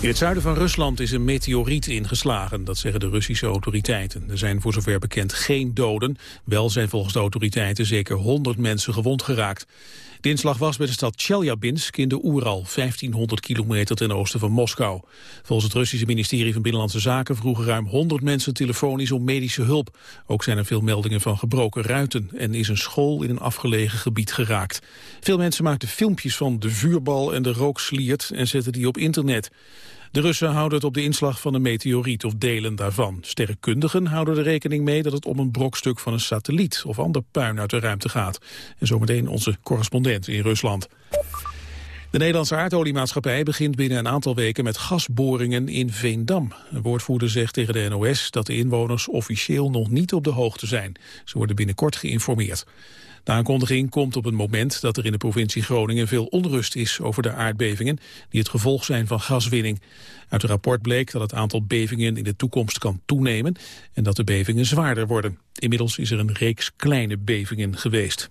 In het zuiden van Rusland is een meteoriet ingeslagen, dat zeggen de Russische autoriteiten. Er zijn voor zover bekend geen doden. Wel zijn volgens de autoriteiten zeker 100 mensen gewond geraakt. De inslag was bij de stad Chelyabinsk in de Oeral, 1500 kilometer ten oosten van Moskou. Volgens het Russische ministerie van Binnenlandse Zaken vroegen ruim 100 mensen telefonisch om medische hulp. Ook zijn er veel meldingen van gebroken ruiten en is een school in een afgelegen gebied geraakt. Veel mensen maakten filmpjes van de vuurbal en de rooksliert en zetten die op internet. De Russen houden het op de inslag van een meteoriet of delen daarvan. Sterrenkundigen houden er rekening mee dat het om een brokstuk van een satelliet of ander puin uit de ruimte gaat. En zometeen onze correspondent in Rusland. De Nederlandse aardoliemaatschappij begint binnen een aantal weken met gasboringen in Veendam. Een woordvoerder zegt tegen de NOS dat de inwoners officieel nog niet op de hoogte zijn. Ze worden binnenkort geïnformeerd. De aankondiging komt op een moment dat er in de provincie Groningen veel onrust is over de aardbevingen die het gevolg zijn van gaswinning. Uit het rapport bleek dat het aantal bevingen in de toekomst kan toenemen en dat de bevingen zwaarder worden. Inmiddels is er een reeks kleine bevingen geweest.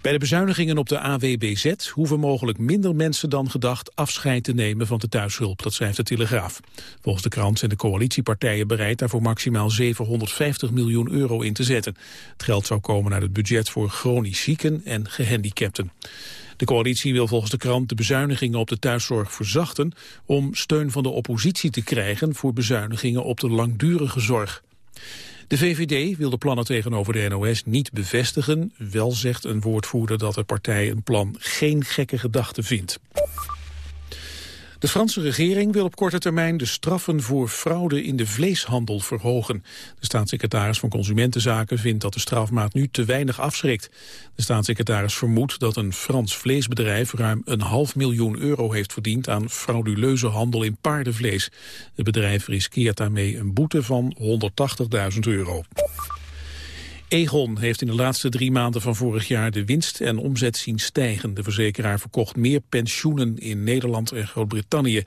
Bij de bezuinigingen op de AWBZ hoeven mogelijk minder mensen dan gedacht afscheid te nemen van de thuishulp, dat schrijft de Telegraaf. Volgens de krant zijn de coalitiepartijen bereid daarvoor maximaal 750 miljoen euro in te zetten. Het geld zou komen uit het budget voor chronisch zieken en gehandicapten. De coalitie wil volgens de krant de bezuinigingen op de thuiszorg verzachten om steun van de oppositie te krijgen voor bezuinigingen op de langdurige zorg. De VVD wil de plannen tegenover de NOS niet bevestigen. Wel zegt een woordvoerder dat de partij een plan geen gekke gedachte vindt. De Franse regering wil op korte termijn de straffen voor fraude in de vleeshandel verhogen. De staatssecretaris van Consumentenzaken vindt dat de strafmaat nu te weinig afschrikt. De staatssecretaris vermoedt dat een Frans vleesbedrijf ruim een half miljoen euro heeft verdiend aan frauduleuze handel in paardenvlees. Het bedrijf riskeert daarmee een boete van 180.000 euro. Egon heeft in de laatste drie maanden van vorig jaar de winst en omzet zien stijgen. De verzekeraar verkocht meer pensioenen in Nederland en Groot-Brittannië.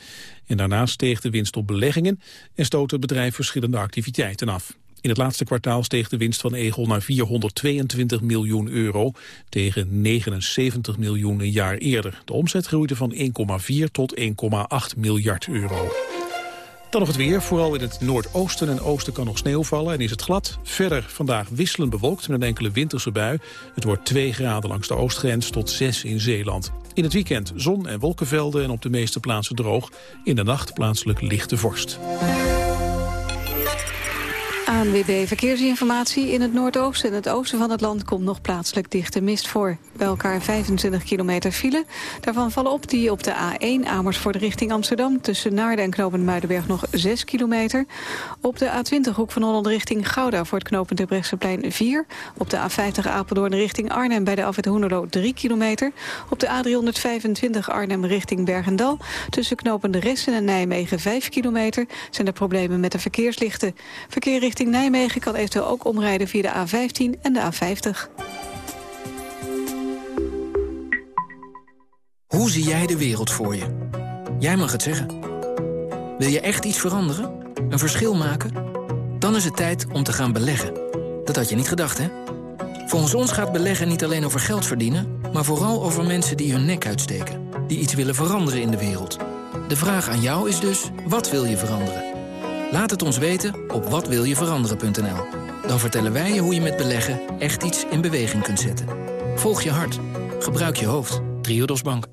En daarnaast steeg de winst op beleggingen en stoot het bedrijf verschillende activiteiten af. In het laatste kwartaal steeg de winst van Egon naar 422 miljoen euro tegen 79 miljoen een jaar eerder. De omzet groeide van 1,4 tot 1,8 miljard euro. Dan nog het weer. Vooral in het noordoosten en oosten kan nog sneeuw vallen en is het glad. Verder vandaag wisselend bewolkt met een enkele winterse bui. Het wordt 2 graden langs de oostgrens tot 6 in Zeeland. In het weekend zon en wolkenvelden en op de meeste plaatsen droog. In de nacht plaatselijk lichte vorst. ANWB Verkeersinformatie. In het noordoosten en het oosten van het land komt nog plaatselijk dichte mist voor. Bij elkaar 25 kilometer file. Daarvan vallen op die op de A1 Amersfoort richting Amsterdam... tussen Naarden en Knopen Muidenberg nog 6 kilometer. Op de A20 Hoek van Holland richting Gouda voor het knooppunt Terbrechtseplein 4. Op de A50 Apeldoorn richting Arnhem bij de Afwet Hoenderlo 3 kilometer. Op de A325 Arnhem richting Bergendal. Tussen knopende Ressen en Nijmegen 5 kilometer... zijn er problemen met de verkeerslichten. Verkeer richting Nijmegen kan eventueel ook omrijden via de A15 en de A50. Hoe zie jij de wereld voor je? Jij mag het zeggen. Wil je echt iets veranderen? Een verschil maken? Dan is het tijd om te gaan beleggen. Dat had je niet gedacht, hè? Volgens ons gaat beleggen niet alleen over geld verdienen... maar vooral over mensen die hun nek uitsteken. Die iets willen veranderen in de wereld. De vraag aan jou is dus, wat wil je veranderen? Laat het ons weten op watwiljeveranderen.nl. Dan vertellen wij je hoe je met beleggen echt iets in beweging kunt zetten. Volg je hart. Gebruik je hoofd. Triodos Bank.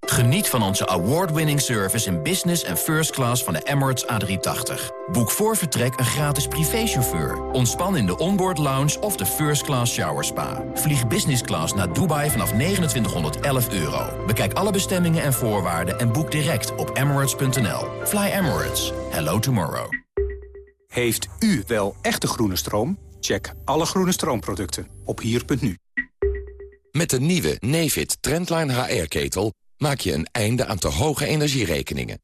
Geniet van onze award-winning service in business en first class van de Emirates A380. Boek voor vertrek een gratis privéchauffeur. Ontspan in de onboard lounge of de first class shower spa. Vlieg business class naar Dubai vanaf 2911 euro. Bekijk alle bestemmingen en voorwaarden en boek direct op emirates.nl. Fly Emirates. Hello tomorrow. Heeft u wel echte groene stroom? Check alle groene stroomproducten op hier.nu. Met de nieuwe Nefit Trendline HR-ketel maak je een einde aan te hoge energierekeningen.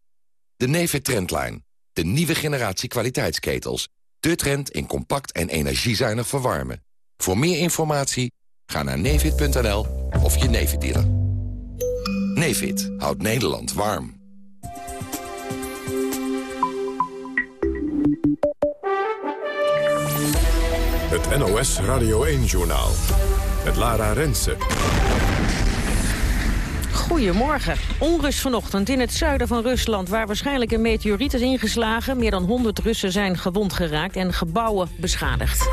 De Nefit Trendline, de nieuwe generatie kwaliteitsketels. De trend in compact en energiezuinig verwarmen. Voor meer informatie ga naar nefit.nl of je Nefit dealer. Nefit houdt Nederland warm. Het NOS Radio 1-journaal. Met Lara Rensen. Goedemorgen. Onrust vanochtend in het zuiden van Rusland... waar waarschijnlijk een meteoriet is ingeslagen. Meer dan 100 Russen zijn gewond geraakt en gebouwen beschadigd.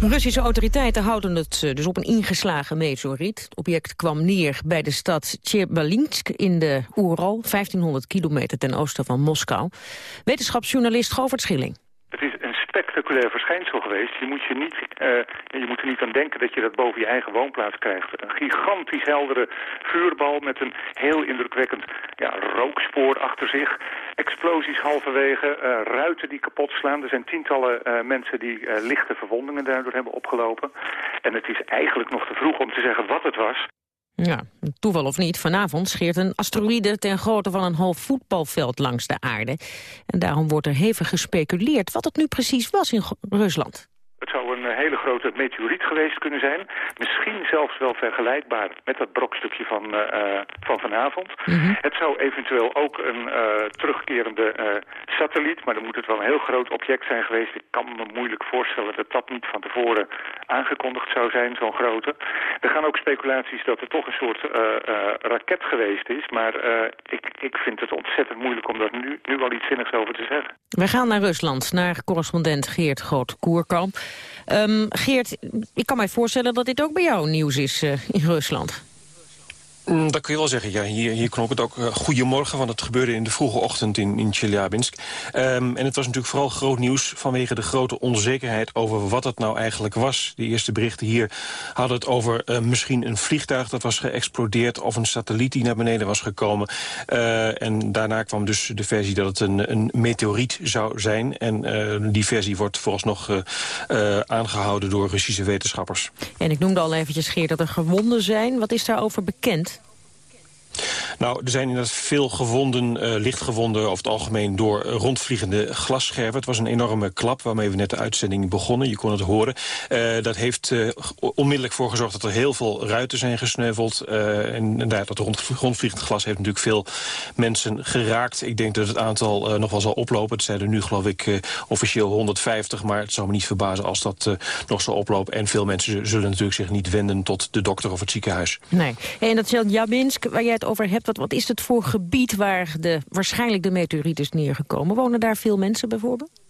Russische autoriteiten houden het eh, dus op een ingeslagen meteoriet. Het object kwam neer bij de stad Tjerbalinsk in de Oeral... 1500 kilometer ten oosten van Moskou. Wetenschapsjournalist Govert Schilling spectaculair verschijnsel geweest. Je moet, je, niet, uh, je moet er niet aan denken dat je dat boven je eigen woonplaats krijgt. Een gigantisch heldere vuurbal met een heel indrukwekkend ja, rookspoor achter zich. Explosies halverwege, uh, ruiten die kapot slaan. Er zijn tientallen uh, mensen die lichte verwondingen daardoor hebben opgelopen. En het is eigenlijk nog te vroeg om te zeggen wat het was. Ja, toeval of niet, vanavond scheert een asteroïde ten grootte van een half voetbalveld langs de aarde. En daarom wordt er hevig gespeculeerd wat het nu precies was in Rusland. Een eh, hele grote meteoriet geweest kunnen zijn. Misschien zelfs wel vergelijkbaar met dat brokstukje van, uh, van vanavond. Mhm. Het zou eventueel ook een uh, terugkerende satelliet, maar dan moet het wel een heel groot object zijn geweest. Ik kan me moeilijk voorstellen dat dat niet van tevoren aangekondigd zou zijn, zo'n grote. Er gaan ook speculaties dat er toch een soort raket geweest is, maar ik, ik vind het ontzettend moeilijk om daar nu, nu al iets zinnigs over te zeggen. We gaan naar Rusland, naar correspondent Geert Groot-Koerkamp. Um, Geert, ik kan mij voorstellen dat dit ook bij jou nieuws is uh, in Rusland. Mm, dat kun je wel zeggen. Ja, hier, hier klonk het ook uh, goedemorgen, want het gebeurde in de vroege ochtend in, in Chelyabinsk. Um, en het was natuurlijk vooral groot nieuws vanwege de grote onzekerheid over wat het nou eigenlijk was. De eerste berichten hier hadden het over uh, misschien een vliegtuig dat was geëxplodeerd of een satelliet die naar beneden was gekomen. Uh, en daarna kwam dus de versie dat het een, een meteoriet zou zijn. En die versie wordt vooralsnog aangehouden door Russische wetenschappers. En ik noemde al eventjes, Geert, dat er gewonden zijn. Wat is daarover bekend? Nou, er zijn inderdaad veel gewonden, uh, lichtgewonden over het algemeen door rondvliegende glasscherven. Het was een enorme klap waarmee we net de uitzending begonnen. Je kon het horen. Uh, dat heeft onmiddellijk voor gezorgd dat er heel veel ruiten zijn gesneuveld. en inderdaad, dat rond, rondvliegend glas heeft natuurlijk veel mensen geraakt. Ik denk dat het aantal nog wel zal oplopen. Het zijn er nu geloof ik officieel 150, maar het zou me niet verbazen als dat nog zal oplopen. En veel mensen zullen natuurlijk zich niet wenden tot de dokter of het ziekenhuis. Nee. En dat Jabinsk, waar jij over hebt, wat, wat is het voor gebied waar de, waarschijnlijk de meteoriet is neergekomen? Wonen daar veel mensen bijvoorbeeld?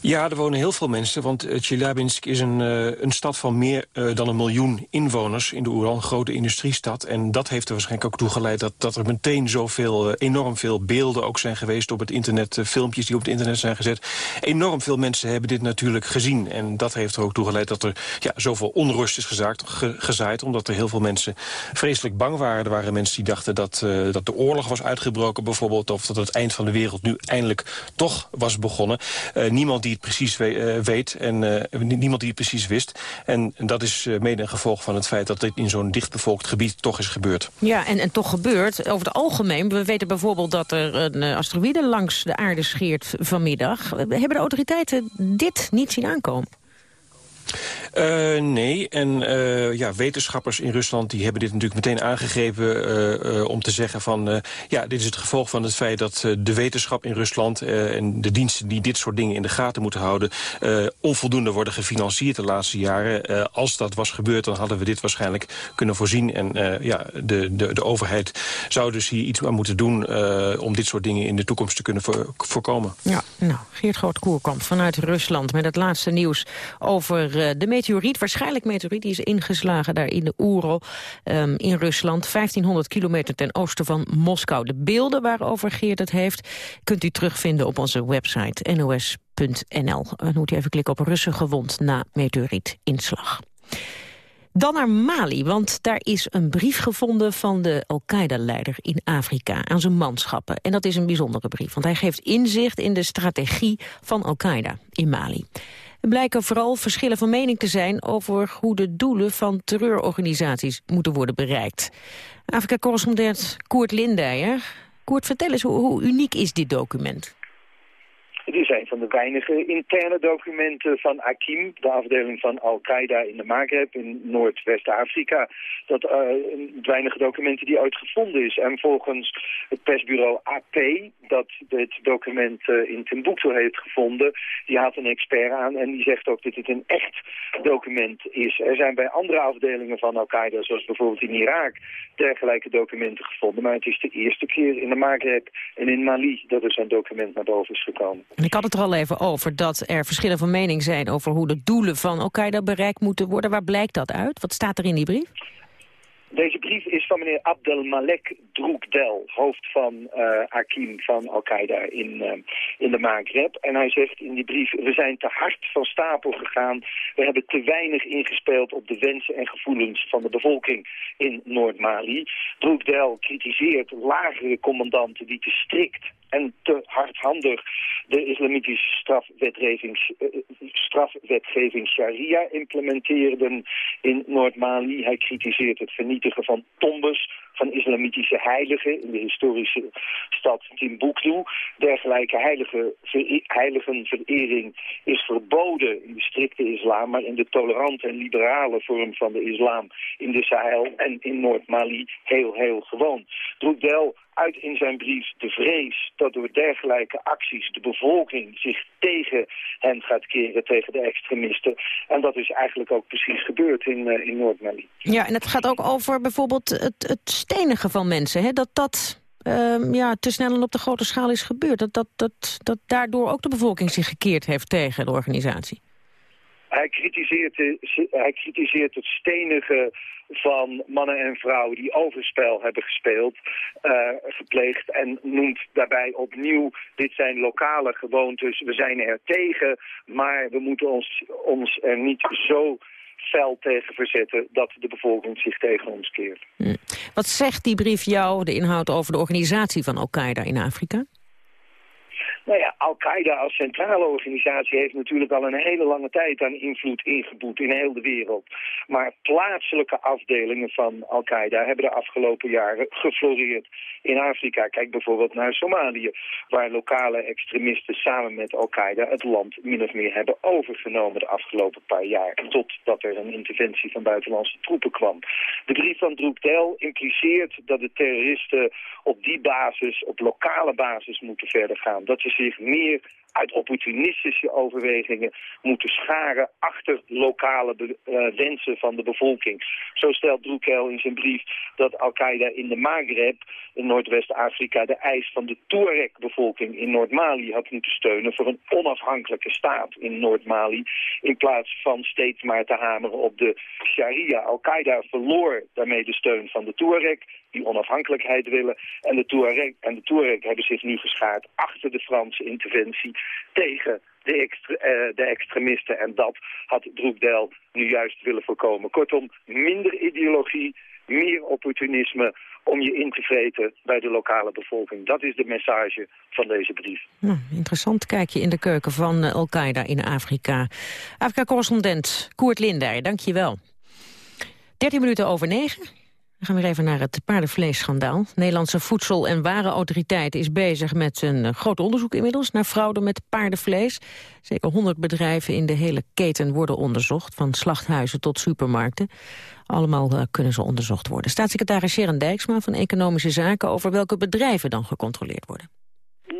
Ja, er wonen heel veel mensen, want uh, Chelyabinsk is een, uh, een stad van meer uh, dan een miljoen inwoners in de Oeral, een grote industriestad. En dat heeft er waarschijnlijk ook toe geleid dat, dat er meteen zoveel, enorm veel beelden ook zijn geweest op het internet, filmpjes die op het internet zijn gezet. Enorm veel mensen hebben dit natuurlijk gezien. En dat heeft er ook toe geleid dat er ja, zoveel onrust is gezaaid, omdat er heel veel mensen vreselijk bang waren. Er waren mensen die dachten dat, dat de oorlog was uitgebroken bijvoorbeeld, of dat het eind van de wereld nu eindelijk toch was begonnen. niemand die die het precies eh, weet en uh, niemand die het precies wist. En, dat is uh, mede een gevolg van het feit dat dit in zo'n dichtbevolkt gebied toch is gebeurd. Ja, en, en toch gebeurt. Over het algemeen, we weten bijvoorbeeld dat er een asteroïde langs de aarde scheert vanmiddag. Hebben de autoriteiten dit niet zien aankomen? Uh, nee, en uh, ja, wetenschappers in Rusland die hebben dit natuurlijk meteen aangegrepen uh, om te zeggen van... ja, dit is het gevolg van het feit dat de wetenschap in Rusland... en de diensten die dit soort dingen in de gaten moeten houden... onvoldoende worden gefinancierd de laatste jaren. als dat was gebeurd, dan hadden we dit waarschijnlijk kunnen voorzien. En ja, de, de, de overheid zou dus hier iets aan moeten doen... om dit soort dingen in de toekomst te kunnen voorkomen. Ja, nou, Geert Groot-Koerkamp vanuit Rusland met het laatste nieuws over de meteoriet, waarschijnlijk meteoriet, die is ingeslagen daar in de Oerol um, in Rusland. 1500 kilometer ten oosten van Moskou. De beelden waarover Geert het heeft, kunt u terugvinden op onze website nos.nl. Dan moet u even klikken op Russen gewond na meteorietinslag. Dan naar Mali, want daar is een brief gevonden van de Al-Qaeda-leider in Afrika aan zijn manschappen. En dat is een bijzondere brief, want hij geeft inzicht in de strategie van Al-Qaeda in Mali. Er blijken vooral verschillen van mening te zijn over hoe de doelen van terreurorganisaties moeten worden bereikt. Afrika-correspondent Koert Lindijer. Koert, vertel eens, hoe, hoe uniek is dit document? Een van de weinige interne documenten van Akim, de afdeling van Al-Qaeda in de Maghreb in Noordwest-Afrika. Dat uh, weinige documenten die ooit gevonden is. En volgens het persbureau AP, dat dit document uh, in Timbuktu heeft gevonden, die had een expert aan en die zegt ook dat het een echt document is. Er zijn bij andere afdelingen van Al-Qaeda, zoals bijvoorbeeld in Irak, dergelijke documenten gevonden. Maar het is de eerste keer in de Maghreb en in Mali dat er zo'n document naar boven is gekomen. Het er al even over dat er verschillen van mening zijn over hoe de doelen van Al-Qaeda bereikt moeten worden. Waar blijkt dat uit? Wat staat er in die brief? Deze brief is van meneer Abdelmalek Droekdel, hoofd van uh, Akim van Al-Qaeda in, uh, in de Maghreb. En hij zegt in die brief, we zijn te hard van stapel gegaan. We hebben te weinig ingespeeld op de wensen en gevoelens van de bevolking in Noord-Mali. Droekdel kritiseert lagere commandanten die te strikt en te hardhandig de islamitische strafwetgeving, strafwetgeving Sharia implementeerden in Noord-Mali. Hij kritiseert het vernietigen van tombes van islamitische heiligen in de historische stad Timbuktu. Dergelijke heilige, heiligenverering is verboden in de strikte islam, maar in de tolerante en liberale vorm van de islam in de Sahel en in Noord-Mali heel, heel gewoon. Droekdel uit in zijn brief de vrees dat door dergelijke acties de bevolking zich tegen hen gaat keren, tegen de extremisten. En dat is eigenlijk ook precies gebeurd in, uh, in Noord-Mali. Ja, en het gaat ook over bijvoorbeeld het, het stenigen van mensen, hè? dat dat... Uh, ja, te snel en op de grote schaal is gebeurd. Dat, dat, dat, dat daardoor ook de bevolking zich gekeerd heeft tegen de organisatie. Hij kritiseert, hij kritiseert het stenigen van mannen en vrouwen die overspel hebben gespeeld, uh, gepleegd en noemt daarbij opnieuw, dit zijn lokale gewoontes, we zijn er tegen, maar we moeten ons, ons er niet zo fel tegen verzetten dat de bevolking zich tegen ons keert. Wat zegt die brief jou, de inhoud over de organisatie van Al-Qaeda in Afrika? Nou ja, Al-Qaeda als centrale organisatie heeft natuurlijk al een hele lange tijd aan invloed ingeboet in heel de wereld. Maar plaatselijke afdelingen van Al-Qaeda hebben de afgelopen jaren gefloreerd in Afrika. Kijk bijvoorbeeld naar Somalië, waar lokale extremisten samen met Al-Qaeda het land min of meer hebben overgenomen de afgelopen paar jaar. Totdat er een interventie van buitenlandse troepen kwam. De brief van Droekdel impliceert dat de terroristen op die basis, op lokale basis moeten verder gaan. Dat is zich meer uit opportunistische overwegingen moeten scharen achter lokale uh, wensen van de bevolking. Zo stelt Droekel in zijn brief dat Al-Qaeda in de Maghreb, in Noordwest-Afrika, de eis van de Tuareg-bevolking in Noord-Mali had moeten steunen voor een onafhankelijke staat in Noord-Mali, in plaats van steeds maar te hameren op de Sharia. Al-Qaeda verloor daarmee de steun van de Tuareg, die onafhankelijkheid willen, en de Tuareg, en de Tuareg hebben zich nu geschaard achter de Franse interventie tegen de, uh, de extremisten. En dat had Droekdel nu juist willen voorkomen. Kortom, minder ideologie, meer opportunisme om je in te vreten bij de lokale bevolking. Dat is de message van deze brief. Nou, interessant kijkje in de keuken van uh, Al-Qaeda in Afrika. Afrika-correspondent Koert Lindeyer, dank je wel. 13 minuten over 9. Dan gaan we weer even naar het paardenvleesschandaal. De Nederlandse Voedsel- en Warenautoriteit is bezig met een eh, groot onderzoek inmiddels naar fraude met paardenvlees. Zeker 100 bedrijven in de hele keten worden onderzocht, van slachthuizen tot supermarkten. Allemaal uh, kunnen ze onderzocht worden. Staatssecretaris Sharon Dijksma van Economische Zaken over welke bedrijven dan gecontroleerd worden.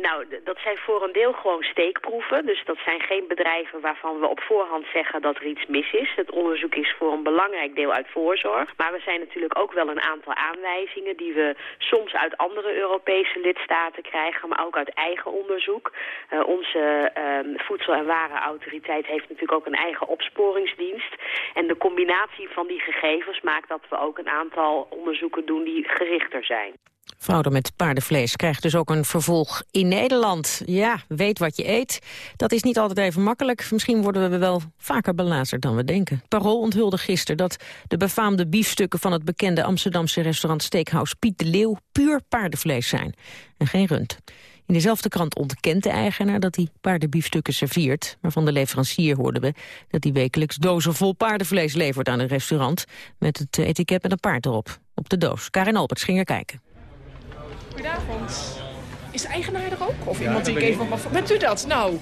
Nou, dat zijn voor een deel gewoon steekproeven. Dus dat zijn geen bedrijven waarvan we op voorhand zeggen dat er iets mis is. Het onderzoek is voor een belangrijk deel uit voorzorg. Maar we zijn natuurlijk ook wel een aantal aanwijzingen die we soms uit andere Europese lidstaten krijgen, maar ook uit eigen onderzoek. Uh, onze uh, Voedsel- en Warenautoriteit heeft natuurlijk ook een eigen opsporingsdienst. En de combinatie van die gegevens maakt dat we ook een aantal onderzoeken doen die gerichter zijn. Fraude met paardenvlees krijgt dus ook een vervolg in Nederland. Ja, weet wat je eet. Dat is niet altijd even makkelijk. Misschien worden we wel vaker belazerd dan we denken. Parool onthulde gisteren dat de befaamde biefstukken... van het bekende Amsterdamse restaurant Steakhouse Piet de Leeuw... puur paardenvlees zijn en geen rund. In dezelfde krant ontkent de eigenaar dat hij paardenbiefstukken serveert. Maar van de leverancier hoorden we dat hij wekelijks dozen vol paardenvlees levert aan een restaurant... met het etiket met een paard erop, op de doos. Karin Alberts ging er kijken. Goedenavond. Is de eigenaar er ook? Of iemand die ik even... Bent u dat? Nou,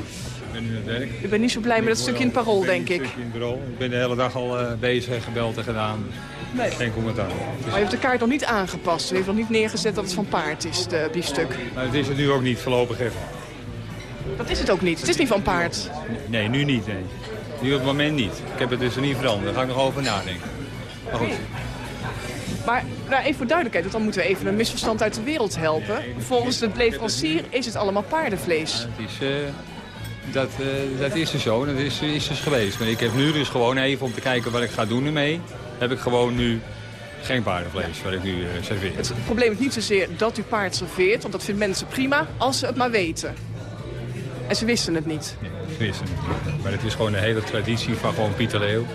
ben nu aan het werk. u bent niet zo blij met dat stukje in het parool, denk ik. In bureau. Ik ben de hele dag al eh, bezig, gebeld en gedaan. Nee. Geen commentaar. Maar u heeft de kaart nog niet aangepast. U heeft nog niet neergezet dat het van paard is, de biefstuk. Maar het is het nu ook niet voorlopig even. Dat is het ook niet. Het is niet van paard. Nee, nu niet. Nee. Nu op het moment niet. Ik heb het dus er niet veranderd. Daar ga ik nog over nadenken. Maar goed. Maar nou, even voor duidelijkheid, want dan moeten we even een misverstand uit de wereld helpen. Volgens de leverancier is het allemaal paardenvlees. Het is, eh, dat, eh, dat is er zo. Dat is, is dus geweest. Maar ik heb nu dus gewoon even om te kijken wat ik ga doen ermee. Heb ik gewoon nu geen paardenvlees wat ik nu eh, serveer. Het probleem is niet zozeer dat u paard serveert, want dat vinden mensen prima als ze het maar weten. En ze wisten het niet. Ze wisten het niet. Maar het is gewoon een hele traditie van gewoon Pieter Leeuw.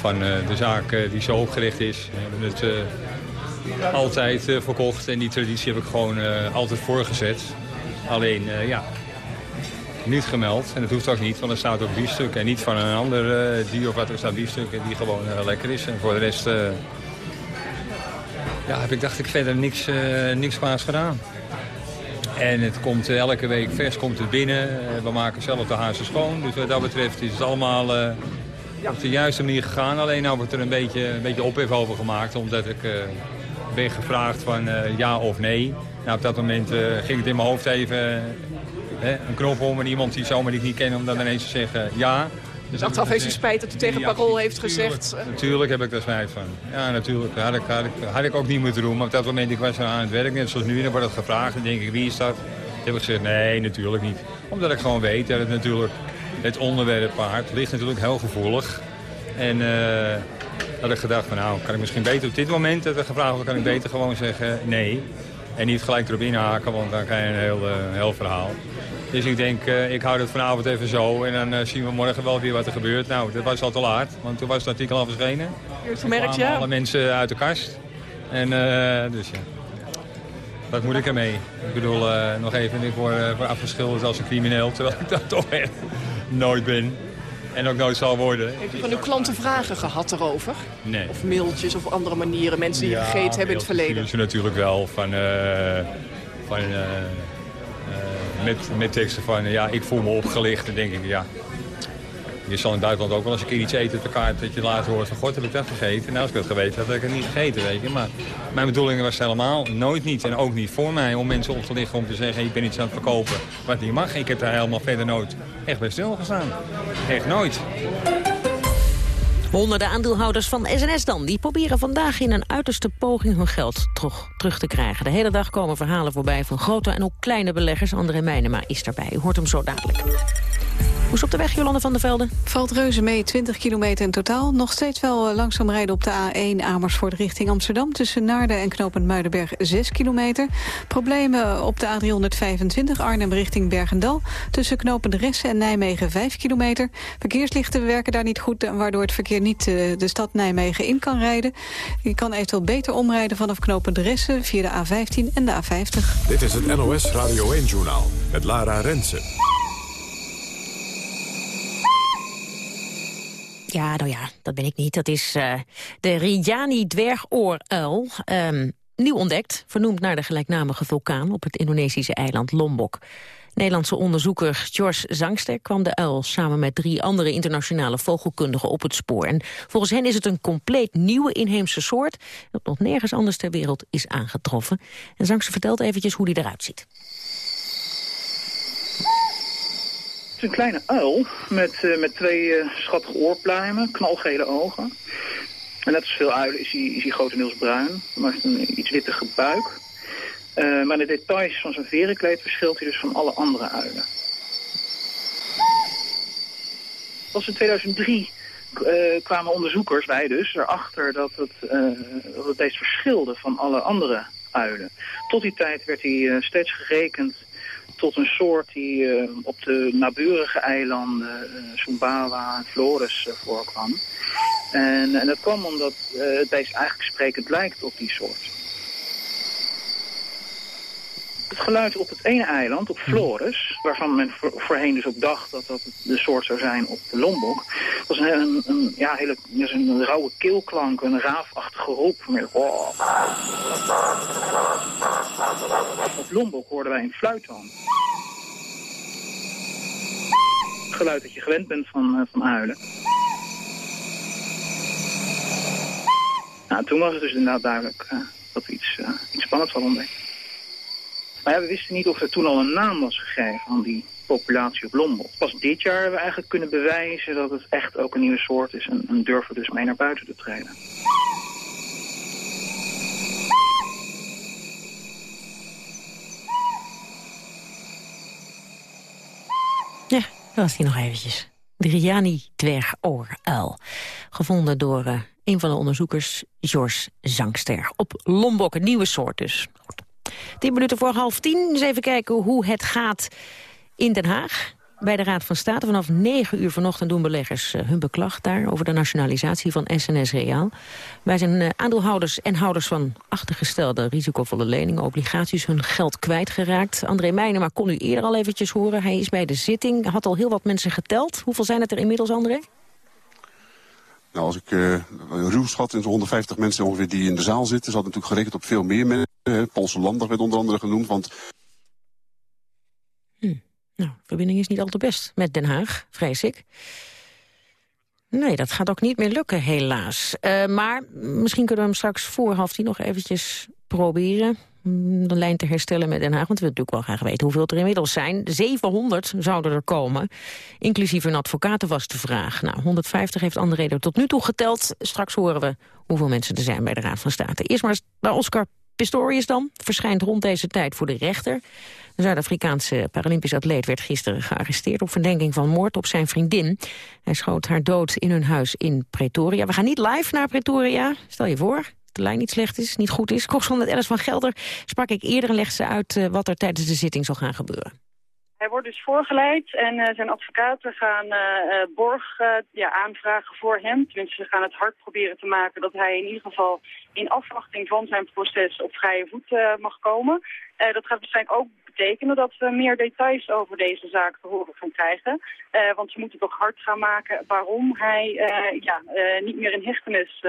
Van eh, de zaak eh, die zo opgericht is. We hebben het eh, altijd verkocht en die traditie heb ik gewoon altijd voorgezet. Alleen, ja, niet gemeld. En dat hoeft ook niet, want er staat ook biefstuk. En niet van een ander dier of wat er staat biefstuk die gewoon lekker is. En voor de rest ja, heb ik dacht ik verder niks, niks kwaads gedaan. En het komt elke week vers komt het binnen. We maken zelf de hazen schoon. Dus wat dat betreft is het allemaal op de juiste manier gegaan. Alleen nou wordt er een beetje, een beetje ophef over gemaakt. Omdat ik eh, ben gevraagd van eh, ja of nee. Nou, op dat moment eh, ging het in mijn hoofd even hè, een knop om. En iemand die zomaar die ik niet ken om dan ineens te zeggen ja. Dus Achteraf heb heeft spijt dat u tegen Parool heeft gezegd... Natuurlijk heb ik daar spijt van. Ja, natuurlijk. Had ik, had, ik, had ik ook niet moeten doen. Maar op dat moment, ik was aan het werk, net zoals nu. Dan wordt het gevraagd. En denk ik, wie is dat? Toen heb ik gezegd, nee, natuurlijk niet. Omdat ik gewoon weet dat het natuurlijk... Het onderwerp paard ligt natuurlijk heel gevoelig. En uh, had ik gedacht van, nou, kan ik misschien beter op dit moment... dat er gevraagd wordt, kan ik beter gewoon zeggen nee. En niet gelijk erop inhaken, want dan krijg je een heel, uh, heel verhaal. Dus ik denk, uh, ik hou het vanavond even zo en dan uh, zien we morgen wel weer wat er gebeurt. Nou, dat was al te laat, want toen was het artikel al verschenen. Hebt gemerkt, ja. alle mensen uit de kast. En dus ja. Wat moet ik ermee? Ik bedoel, nog even, ik word afgeschilderd als een crimineel, terwijl ik dat toch echt nooit ben. En ook nooit zal worden. Heeft u van uw klanten vragen gehad erover? Nee. Of mailtjes of andere manieren, mensen die ja, gegeten hebben in het verleden? ze natuurlijk wel van... van met, met teksten van, ja, ik voel me opgelicht. Dan denk ik, ja, je zal in het buitenland ook wel eens een keer iets eten op kaart... dat je later hoort van, god, heb ik dat gegeten? Nou, als ik dat geweten had, had ik het niet gegeten, weet je. Maar mijn bedoeling was helemaal nooit niet, en ook niet voor mij... om mensen op te liggen om te zeggen, ik ben iets aan het verkopen wat niet mag. Ik heb daar helemaal verder nooit echt bij stilgestaan. Echt nooit. Honderden aandeelhouders van SNS dan. Die proberen vandaag in een uiterste poging hun geld terug te krijgen. De hele dag komen verhalen voorbij van grote en ook kleine beleggers. André Meijnema is daarbij. U hoort hem zo dadelijk. Hoe is op de weg, Jolande van der Velde? Valt reuze mee, 20 kilometer in totaal. Nog steeds wel langzaam rijden op de A1 Amersfoort richting Amsterdam. Tussen Naarden en knooppunt Muidenberg 6 kilometer. Problemen op de A325 Arnhem richting Bergendal. Tussen knooppunt Ressen en Nijmegen 5 kilometer. Verkeerslichten werken daar niet goed, waardoor het verkeer niet de stad Nijmegen in kan rijden. Je kan eventueel beter omrijden vanaf knooppunt Ressen via de A15 en de A50. Dit is het NOS Radio 1-journaal met Lara Rensen. Ja, nou ja, dat ben ik niet. Dat is uh, de Rijani dwergooruil. Um, nieuw ontdekt, vernoemd naar de gelijknamige vulkaan op het Indonesische eiland Lombok. Nederlandse onderzoeker George Zangster kwam de uil samen met drie andere internationale vogelkundigen op het spoor. En volgens hen is het een compleet nieuwe inheemse soort dat nog nergens anders ter wereld is aangetroffen. En Zangster vertelt eventjes hoe die eruit ziet. Het is een kleine uil met, uh, met twee uh, schattige oorpluimen, knalgele ogen. En net als veel uilen is hij, is hij grotendeels bruin, maar heeft een iets wittige buik. Uh, maar de details van zijn verenkleed verschilt hij dus van alle andere uilen. Pas in 2003 kwamen onderzoekers, wij dus, erachter dat het, dat het deze verschilde van alle andere uilen. Tot die tijd werd hij steeds gerekend tot een soort die uh, op de naburige eilanden, uh, Sumbawa en Flores, uh, voorkwam. En, en, dat kwam omdat het beest eigenlijk sprekend lijkt op die soort. Het geluid op het ene eiland, op Flores, waarvan men voor, voorheen dus ook dacht dat dat de soort zou zijn op de Lombok, was een, een, een ja, hele, dus een rauwe keelklank, een raafachtige roep. Met, oh. Op Lombok hoorden wij een fluittoon. Het geluid dat je gewend bent van, uh, van uilen. Nou, toen was het dus inderdaad duidelijk uh, dat we iets, uh, iets spannends hadden ontdekt. Maar ja, we wisten niet of er toen al een naam was gegeven aan die populatie op Lombok. Pas dit jaar hebben we eigenlijk kunnen bewijzen dat het echt ook een nieuwe soort is en, en durven dus mee naar buiten te treden. Ja, dat was hij nog eventjes. De Riani-dwergooruil. Gevonden door uh, een van de onderzoekers, George Zangster. Op Lombok, een nieuwe soort dus. Tien minuten voor half tien. Eens even kijken hoe het gaat in Den Haag. Bij de Raad van State vanaf 9 uur vanochtend doen beleggers uh, hun beklag daar... over de nationalisatie van SNS Reaal. Wij zijn uh, aandeelhouders en houders van achtergestelde risicovolle leningen... obligaties hun geld kwijtgeraakt. André Meijnema kon u eerder al eventjes horen. Hij is bij de zitting, had al heel wat mensen geteld. Hoeveel zijn het er inmiddels, André? Nou, als ik uh, ruw schat, in zo'n 150 mensen ongeveer die in de zaal zitten... zat natuurlijk gerekend op veel meer mensen. Poolse Landdag werd onder andere genoemd, want nou, de verbinding is niet al te best met Den Haag, vrees ik. Nee, dat gaat ook niet meer lukken, helaas. Uh, maar misschien kunnen we hem straks voor half tien nog eventjes proberen... de lijn te herstellen met Den Haag. Want we willen natuurlijk wel graag weten hoeveel er inmiddels zijn. 700 zouden er komen, inclusief een advocaat was de vraag. Nou, 150 heeft André tot nu toe geteld. Straks horen we hoeveel mensen er zijn bij de Raad van State. Eerst maar naar Oscar Pistorius dan. Verschijnt rond deze tijd voor de rechter. De Zuid-Afrikaanse Paralympisch atleet werd gisteren gearresteerd... op verdenking van moord op zijn vriendin. Hij schoot haar dood in hun huis in Pretoria. We gaan niet live naar Pretoria. Stel je voor, de lijn niet slecht is, niet goed is. Correspondent Alice van Gelder sprak ik eerder en legde ze uit... Uh, wat er tijdens de zitting zal gaan gebeuren. Hij wordt dus voorgeleid en uh, zijn advocaten gaan uh, borg ja, aanvragen voor hem. Tenminste, ze gaan het hard proberen te maken dat hij in ieder geval in afwachting van zijn proces op vrije voet mag komen. dat gaat waarschijnlijk ook betekenen dat we meer details over deze zaak te horen gaan krijgen. Want ze moeten toch hard gaan maken waarom hij ja, niet meer in hechtenis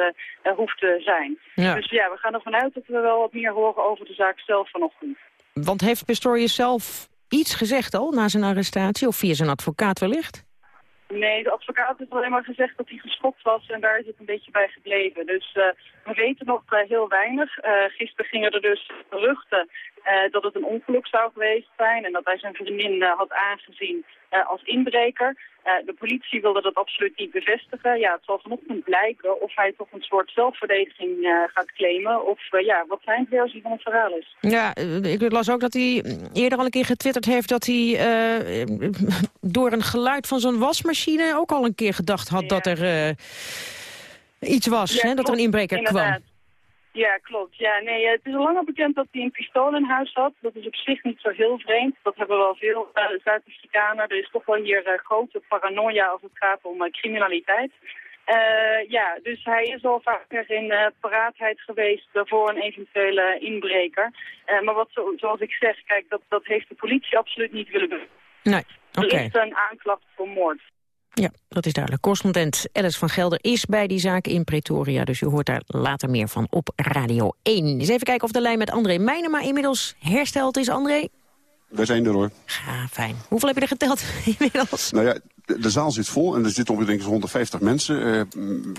hoeft te zijn. Ja. Dus ja, we gaan ervan uit dat we wel wat meer horen over de zaak zelf vanochtend. Want heeft Pistorius zelf iets gezegd al na zijn arrestatie of via zijn advocaat wellicht? Nee, de advocaat heeft alleen maar gezegd dat hij geschokt was en daar is het een beetje bij gebleven. Dus uh, we weten nog uh, heel weinig. Uh, gisteren gingen er dus geruchten dat het een ongeluk zou geweest zijn en dat hij zijn vriendin had aangezien als inbreker. de politie wilde dat absoluut niet bevestigen. Ja, het zal vanochtend blijken of hij toch een soort zelfverdediging gaat claimen of ja, wat zijn versie van het verhaal is. Ja, ik las ook dat hij eerder al een keer getwitterd heeft dat hij door een geluid van zo'n wasmachine ook al een keer gedacht had ja. dat er uh, iets was, ja, hè, dat er een inbreker inderdaad. kwam. Ja, klopt. Ja, nee, het is al langer bekend dat hij een pistool in huis had. Dat is op zich niet zo heel vreemd. Dat hebben wel veel uh, Zuid-Afrikanen. Er is toch wel hier uh, grote paranoia als het gaat om uh, criminaliteit. Ja, dus hij is al vaker in paraatheid geweest voor een eventuele inbreker. Maar wat zo, zoals ik zeg, kijk, dat, dat heeft de politie absoluut niet willen doen. Nee, oké. Okay. Er is een aanklacht voor moord. Ja, dat is duidelijk. Correspondent Alice van Gelder is bij die zaak in Pretoria. Dus u hoort daar later meer van op Radio 1. Eens even kijken of de lijn met André Meijnema inmiddels hersteld is. André? Wij zijn er hoor. Ja, fijn. Hoeveel heb je er geteld inmiddels? Nou ja, de, de zaal zit vol en er zitten ongeveer denk ik 150 mensen. Uh,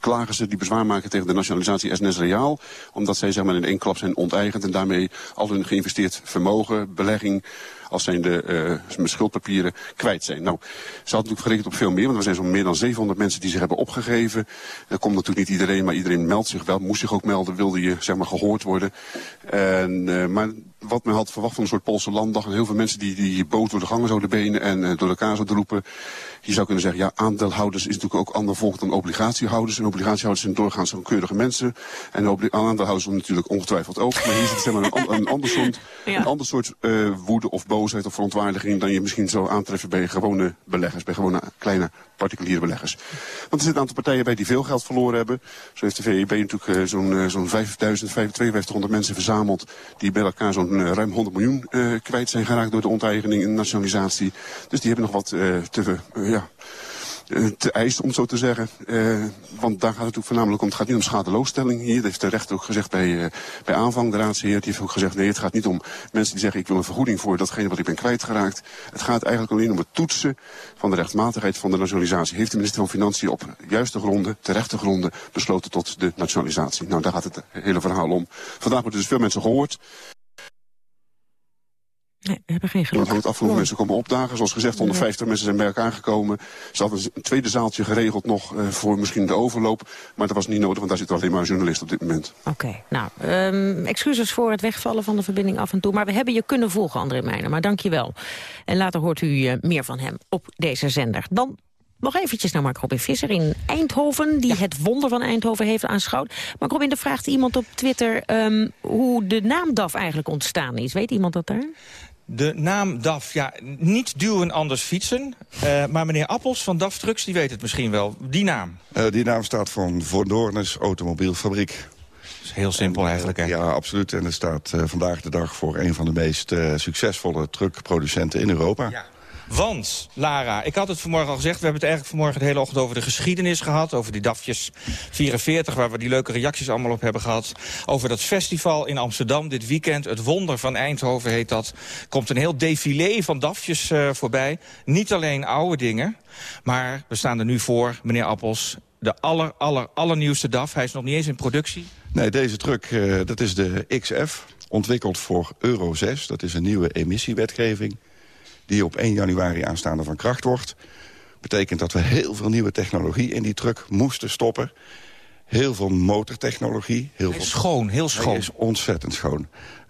klagen ze die bezwaar maken tegen de nationalisatie SNS Reaal. Omdat zij zeg maar, in één klap zijn onteigend en daarmee al hun geïnvesteerd vermogen, belegging als zijn de uh, schuldpapieren kwijt zijn. Nou, ze hadden natuurlijk gerekend op veel meer, want er zijn zo'n meer dan 700 mensen die zich hebben opgegeven. Er komt natuurlijk niet iedereen, maar iedereen meldt zich wel, moest zich ook melden, wilde je zeg maar gehoord worden. En, uh, maar wat men had verwacht van een soort Poolse landdag en heel veel mensen die, die boot door de gangen zouden benen en uh, door elkaar zouden roepen. Je zou kunnen zeggen, ja, aandeelhouders is natuurlijk ook ander volk dan obligatiehouders. En obligatiehouders zijn doorgaans zo'n keurige mensen. En aandeelhouders natuurlijk ongetwijfeld ook. Maar hier zit zeg maar een, een ander soort, ja. een ander soort uh, woede of boosheid of verontwaardiging dan je misschien zou aantreffen bij gewone beleggers, bij gewone kleine particuliere beleggers. Want er zitten een aantal partijen bij die veel geld verloren hebben. Zo heeft de VEB natuurlijk uh, zo'n uh, zo'n 5000, 5200 mensen verzameld die bij elkaar zo'n uh, ruim 100 miljoen kwijt zijn geraakt door de onteigening en nationalisatie. Dus die hebben nog wat te, uh, ja, te eisen, om zo te zeggen. Uh, want daar gaat het natuurlijk voornamelijk om. Het gaat niet om schadeloosstelling hier. Dat heeft de rechter ook gezegd bij, uh, bij aanvang. De raadsheer die heeft ook gezegd, nee, het gaat niet om mensen die zeggen... ik wil een vergoeding voor datgene wat ik ben kwijtgeraakt. Het gaat eigenlijk alleen om het toetsen van de rechtmatigheid van de nationalisatie. Heeft de minister van Financiën op juiste gronden, terechte gronden... besloten tot de nationalisatie. Nou, daar gaat het hele verhaal om. Vandaag worden dus veel mensen gehoord. Nee, we hebben geen geluk. Het hangt af mensen komen opdagen. Zoals gezegd, 150 mensen zijn bij elkaar gekomen. Ze hadden een tweede zaaltje geregeld nog uh, voor misschien de overloop. Maar dat was niet nodig, want daar zit alleen maar een journalist op dit moment. Oké, okay, nou, um, excuses voor het wegvallen van de verbinding af en toe. Maar we hebben je kunnen volgen, André Meijner. Maar dank je wel. En later hoort u uh, meer van hem op deze zender. Dan nog eventjes naar Mark Robin Visser in Eindhoven... die het wonder van Eindhoven heeft aanschouwd. Mark Robin, er vraagt iemand op Twitter... Um, hoe de naam DAF eigenlijk ontstaan is. Weet iemand dat daar? De naam DAF, ja, niet duwen anders fietsen. Uh, maar meneer Appels van DAF Trucks, die weet het misschien wel. Die naam? Uh, die naam staat voor Von Doornes Automobielfabriek. Dat is heel simpel en, eigenlijk, hè? Ja, absoluut. En het staat uh, vandaag de dag voor een van de meest succesvolle truckproducenten in Europa. Ja. Want, Lara, ik had het vanmorgen al gezegd... we hebben het eigenlijk vanmorgen de hele ochtend over de geschiedenis gehad... over die DAFjes 44, waar we die leuke reacties allemaal op hebben gehad... over dat festival in Amsterdam dit weekend. Het Wonder van Eindhoven heet dat. Komt een heel défilé van DAFjes uh, voorbij. Niet alleen oude dingen, maar we staan er nu voor, meneer Appels... de aller, aller, allernieuwste DAF. Hij is nog niet eens in productie. Nee, deze truck, uh, dat is de XF, ontwikkeld voor Euro 6. Dat is een nieuwe emissiewetgeving die op 1 januari aanstaande van kracht wordt. Betekent dat we heel veel nieuwe technologie in die truck moesten stoppen. Heel veel motortechnologie. Heel veel... schoon, heel schoon. Hij is ontzettend schoon.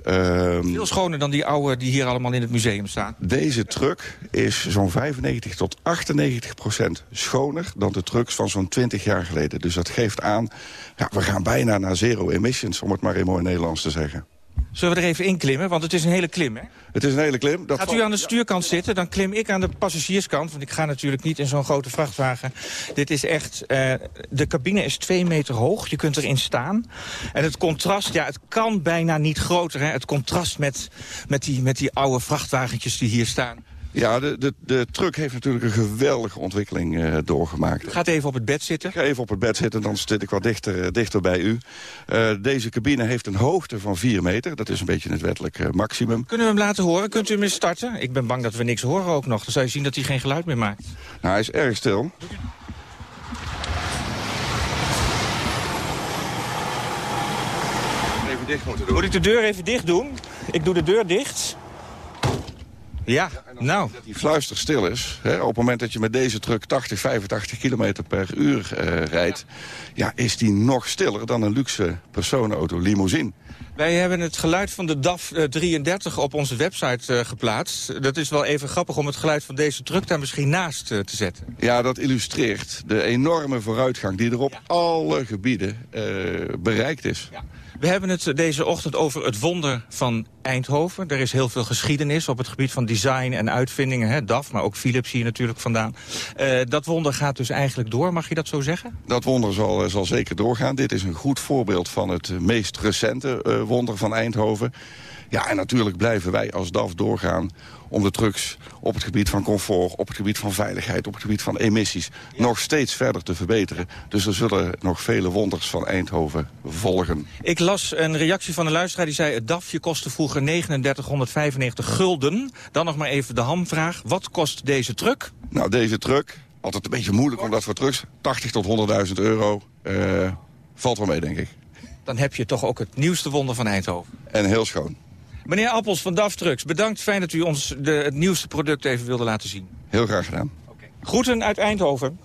Um, Veel schoner dan die oude die hier allemaal in het museum staan. Deze truck is zo'n 95 tot 98 procent schoner dan de trucks van zo'n 20 jaar geleden. Dus dat geeft aan, ja, we gaan bijna naar zero emissions, om het maar in mooi Nederlands te zeggen. Zullen we er even in klimmen? Want het is een hele klim, hè? Het is een hele klim. Dat Gaat u aan de stuurkant zitten, dan klim ik aan de passagierskant. Want ik ga natuurlijk niet in zo'n grote vrachtwagen. Dit is echt... Uh, de cabine is twee meter hoog. Je kunt erin staan. En het contrast, ja, het kan bijna niet groter. Hè? Het contrast met, met, die, met die oude vrachtwagentjes die hier staan. Ja, de, de, de truck heeft natuurlijk een geweldige ontwikkeling uh, doorgemaakt. Gaat even op het bed zitten? Ik ga even op het bed zitten, dan zit ik wat dichter, uh, dichter bij u. Uh, deze cabine heeft een hoogte van 4 meter. Dat is een beetje het wettelijk maximum. Kunnen we hem laten horen? Kunt u hem eens starten? Ik ben bang dat we niks horen ook nog. Dan zou je zien dat hij geen geluid meer maakt. Nou, hij is erg stil. Even dicht moeten doen. Moet ik de deur even dicht doen? Ik doe de deur dicht. Ja, nou. Dat die fluister stil is. Hè, op het moment dat je met deze truck 80, 85 kilometer per uur uh, rijdt... Ja. is die nog stiller dan een luxe personenauto limousine. Wij hebben het geluid van de DAF 33 op onze website uh, geplaatst. Dat is wel even grappig om het geluid van deze truck daar misschien naast uh, te zetten. Ja, dat illustreert de enorme vooruitgang die er op ja. alle gebieden bereikt is. Ja. We hebben het deze ochtend over het wonder van Eindhoven. Er is heel veel geschiedenis op het gebied van design en uitvindingen. Hè? DAF, maar ook Philips hier natuurlijk vandaan. Uh, dat wonder gaat dus eigenlijk door, mag je dat zo zeggen? Dat wonder zal, zal zeker doorgaan. Dit is een goed voorbeeld van het meest recente uh, wonder van Eindhoven. Ja, en natuurlijk blijven wij als DAF doorgaan om de trucks op het gebied van comfort, op het gebied van veiligheid, op het gebied van emissies nog steeds verder te verbeteren. Dus er zullen nog vele wonders van Eindhoven volgen. Ik las een reactie van een luisteraar die zei... het DAFje kostte vroeger 3995 gulden. Dan nog maar even de hamvraag. Wat kost deze truck? Nou, deze truck, altijd een beetje moeilijk omdat voor trucks... 80 tot 100.000 euro, uh, valt wel mee, denk ik. Dan heb je toch ook het nieuwste wonder van Eindhoven. En heel schoon. Meneer Appels van DAF Trucks, bedankt. Fijn dat u ons de, het nieuwste product even wilde laten zien. Heel graag gedaan. Okay. Groeten uit Eindhoven.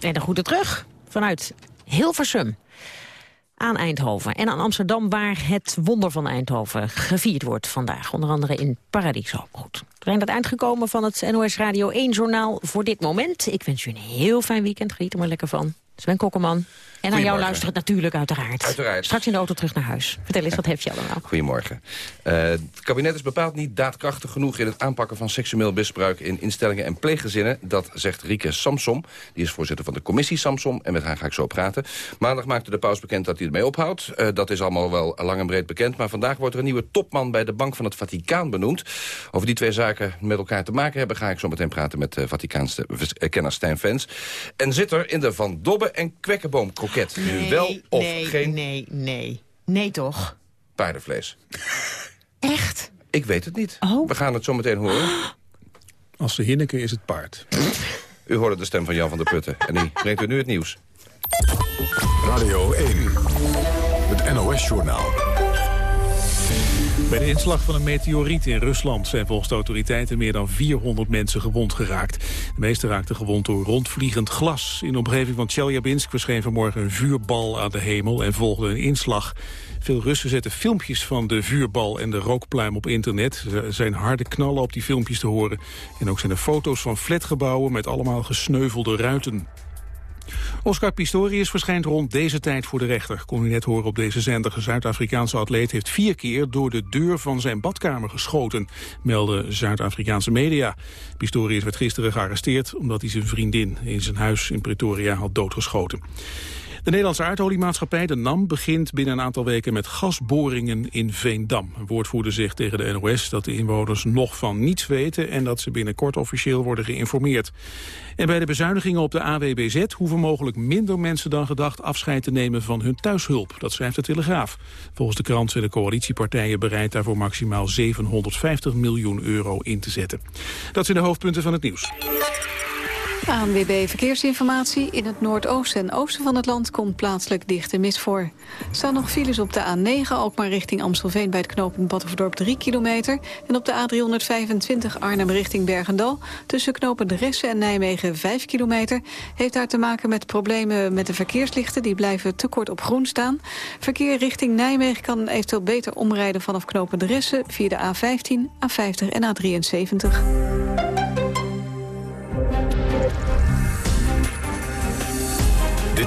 En de groeten terug vanuit Hilversum aan Eindhoven en aan Amsterdam... waar het wonder van Eindhoven gevierd wordt vandaag. Onder andere in Paradiso. Goed. We zijn aan het eind gekomen van het NOS Radio 1-journaal voor dit moment. Ik wens u een heel fijn weekend. Geniet er maar lekker van. Sven Kokkelman. En naar jou luisteren natuurlijk uiteraard. Uiteraard. Straks in de auto terug naar huis. Vertel eens, wat heeft je allemaal? Goedemorgen. Eh, het kabinet is bepaald niet daadkrachtig genoeg... in het aanpakken van seksueel misbruik in instellingen en pleeggezinnen. Dat zegt Rieke Samsom. Die is voorzitter van de commissie Samsom. En met haar ga ik zo praten. Maandag maakte de paus bekend dat hij ermee ophoudt. Eh, dat is allemaal wel lang en breed bekend. Maar vandaag wordt er een nieuwe topman bij de Bank van het Vaticaan benoemd. Over die twee zaken met elkaar te maken hebben... ga ik zo meteen praten met de Vaticaanse eh, kenner Stijn Vens. En zit er in de Van Dobbe en Kwekkenboom kroket. nu wel of nee, geen nee, nee. Nee toch? paardenvlees. Echt? Ik weet het niet. Oh. We gaan het zo meteen horen. Als de Hinneke is het paard. U hoorde de stem van Jan van der Putten. En die brengt u nu het nieuws. Radio 1. Het NOS-journaal. Bij de inslag van een meteoriet in Rusland zijn volgens de autoriteiten meer dan 400 mensen gewond geraakt. De meeste raakten gewond door rondvliegend glas. In de omgeving van Chelyabinsk verscheen vanmorgen een vuurbal aan de hemel en volgde een inslag. Veel Russen zetten filmpjes van de vuurbal en de rookpluim op internet. Er zijn harde knallen op die filmpjes te horen. En ook zijn er foto's van flatgebouwen met allemaal gesneuvelde ruiten. Oscar Pistorius verschijnt rond deze tijd voor de rechter. Kon u net horen op deze zender. De Zuid-Afrikaanse atleet heeft vier keer door de deur van zijn badkamer geschoten, melden Zuid-Afrikaanse media. Pistorius werd gisteren gearresteerd omdat hij zijn vriendin in zijn huis in Pretoria had doodgeschoten. De Nederlandse aardoliemaatschappij, de NAM, begint binnen een aantal weken met gasboringen in Veendam. Een woordvoerder zegt tegen de NOS dat de inwoners nog van niets weten en dat ze binnenkort officieel worden geïnformeerd. En bij de bezuinigingen op de AWBZ hoeven mogelijk minder mensen dan gedacht afscheid te nemen van hun thuishulp. Dat schrijft de Telegraaf. Volgens de krant zijn de coalitiepartijen bereid daarvoor maximaal 750 miljoen euro in te zetten. Dat zijn de hoofdpunten van het nieuws. ANWB Verkeersinformatie. In het noordoosten en oosten van het land komt plaatselijk dichte mist voor. Staan nog files op de A9, ook maar richting Amstelveen... bij het knooppunt Battenverdorp 3 kilometer. En op de A325 Arnhem richting Bergendal... tussen knooppunt Ressen en Nijmegen 5 kilometer... heeft daar te maken met problemen met de verkeerslichten. Die blijven te kort op groen staan. Verkeer richting Nijmegen kan eventueel beter omrijden... vanaf knooppunt Ressen via de A15, A50 en A73.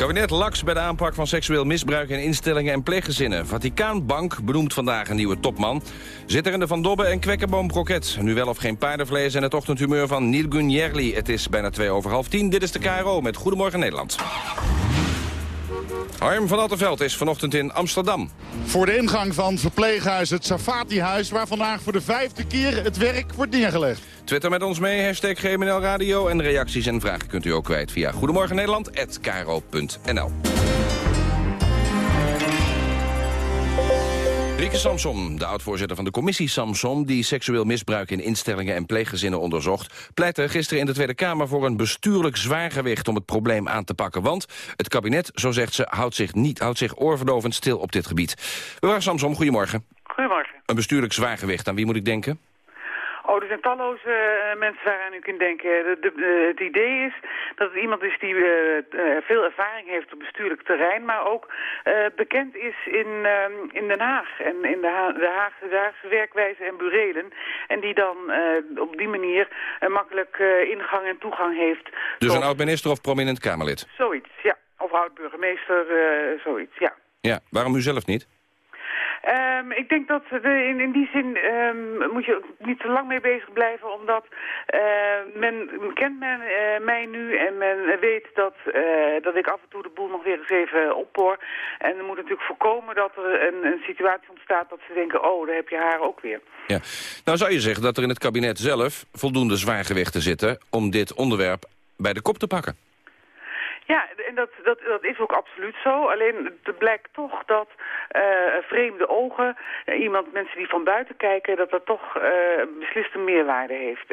Kabinet laks bij de aanpak van seksueel misbruik in instellingen en pleeggezinnen. Vaticaanbank benoemt vandaag een nieuwe topman. Zit er in de Van Dobbe en Kwekkenboom kroket. Nu wel of geen paardenvlees en het ochtendhumeur van Neil Gunjerli. Het is bijna twee over half tien. Dit is de KRO met Goedemorgen Nederland. Harm van Attenveld is vanochtend in Amsterdam. Voor de ingang van verpleeghuis het Safati-huis... waar vandaag voor de vijfde keer het werk wordt neergelegd. Twitter met ons mee, hashtag GMNL Radio. En reacties en vragen kunt u ook kwijt via Goedemorgen Nederland@kro.nl. Rieke Samsom, de oud-voorzitter van de commissie Samsom... die seksueel misbruik in instellingen en pleeggezinnen onderzocht... pleitte gisteren in de Tweede Kamer voor een bestuurlijk zwaargewicht... om het probleem aan te pakken. Want het kabinet, zo zegt ze, houdt zich, niet, houdt zich oorverdovend stil op dit gebied. Mevrouw Samsom, goedemorgen. Goedemorgen. Een bestuurlijk zwaargewicht, aan wie moet ik denken? Oh, er zijn talloze eh, mensen waaraan u kunt denken. De, de- de- het idee is dat het iemand is die eh, eh, veel ervaring heeft op bestuurlijk terrein, maar ook bekend is in, ehm, in Den Haag en in de, ha de, Haagse, Haagse werkwijze en burelen. En die dan op die manier eh, makkelijk ingang en toegang heeft. Dus tot een oud-minister of prominent Kamerlid? Zoiets, ja. Of oud-burgemeester, zoiets, ja. Ja, waarom u zelf niet? Ehm, ik denk dat we in, in die zin ehm, moet je niet te lang mee bezig blijven, omdat eh, men kent men, eh, mij nu en men weet dat, eh, dat ik af en toe de boel nog weer eens even oppoor. En er moet natuurlijk voorkomen dat er een, een situatie ontstaat dat ze denken, oh, daar heb je haar ook weer. Ja. Nou zou je zeggen dat er in het kabinet zelf voldoende zwaargewichten zitten... om dit onderwerp bij de kop te pakken. Ja, en dat, dat, dat is ook absoluut zo. Alleen het blijkt toch dat eh, vreemde ogen, eh, iemand, mensen die van buiten kijken, dat dat toch eh beslist een meerwaarde heeft.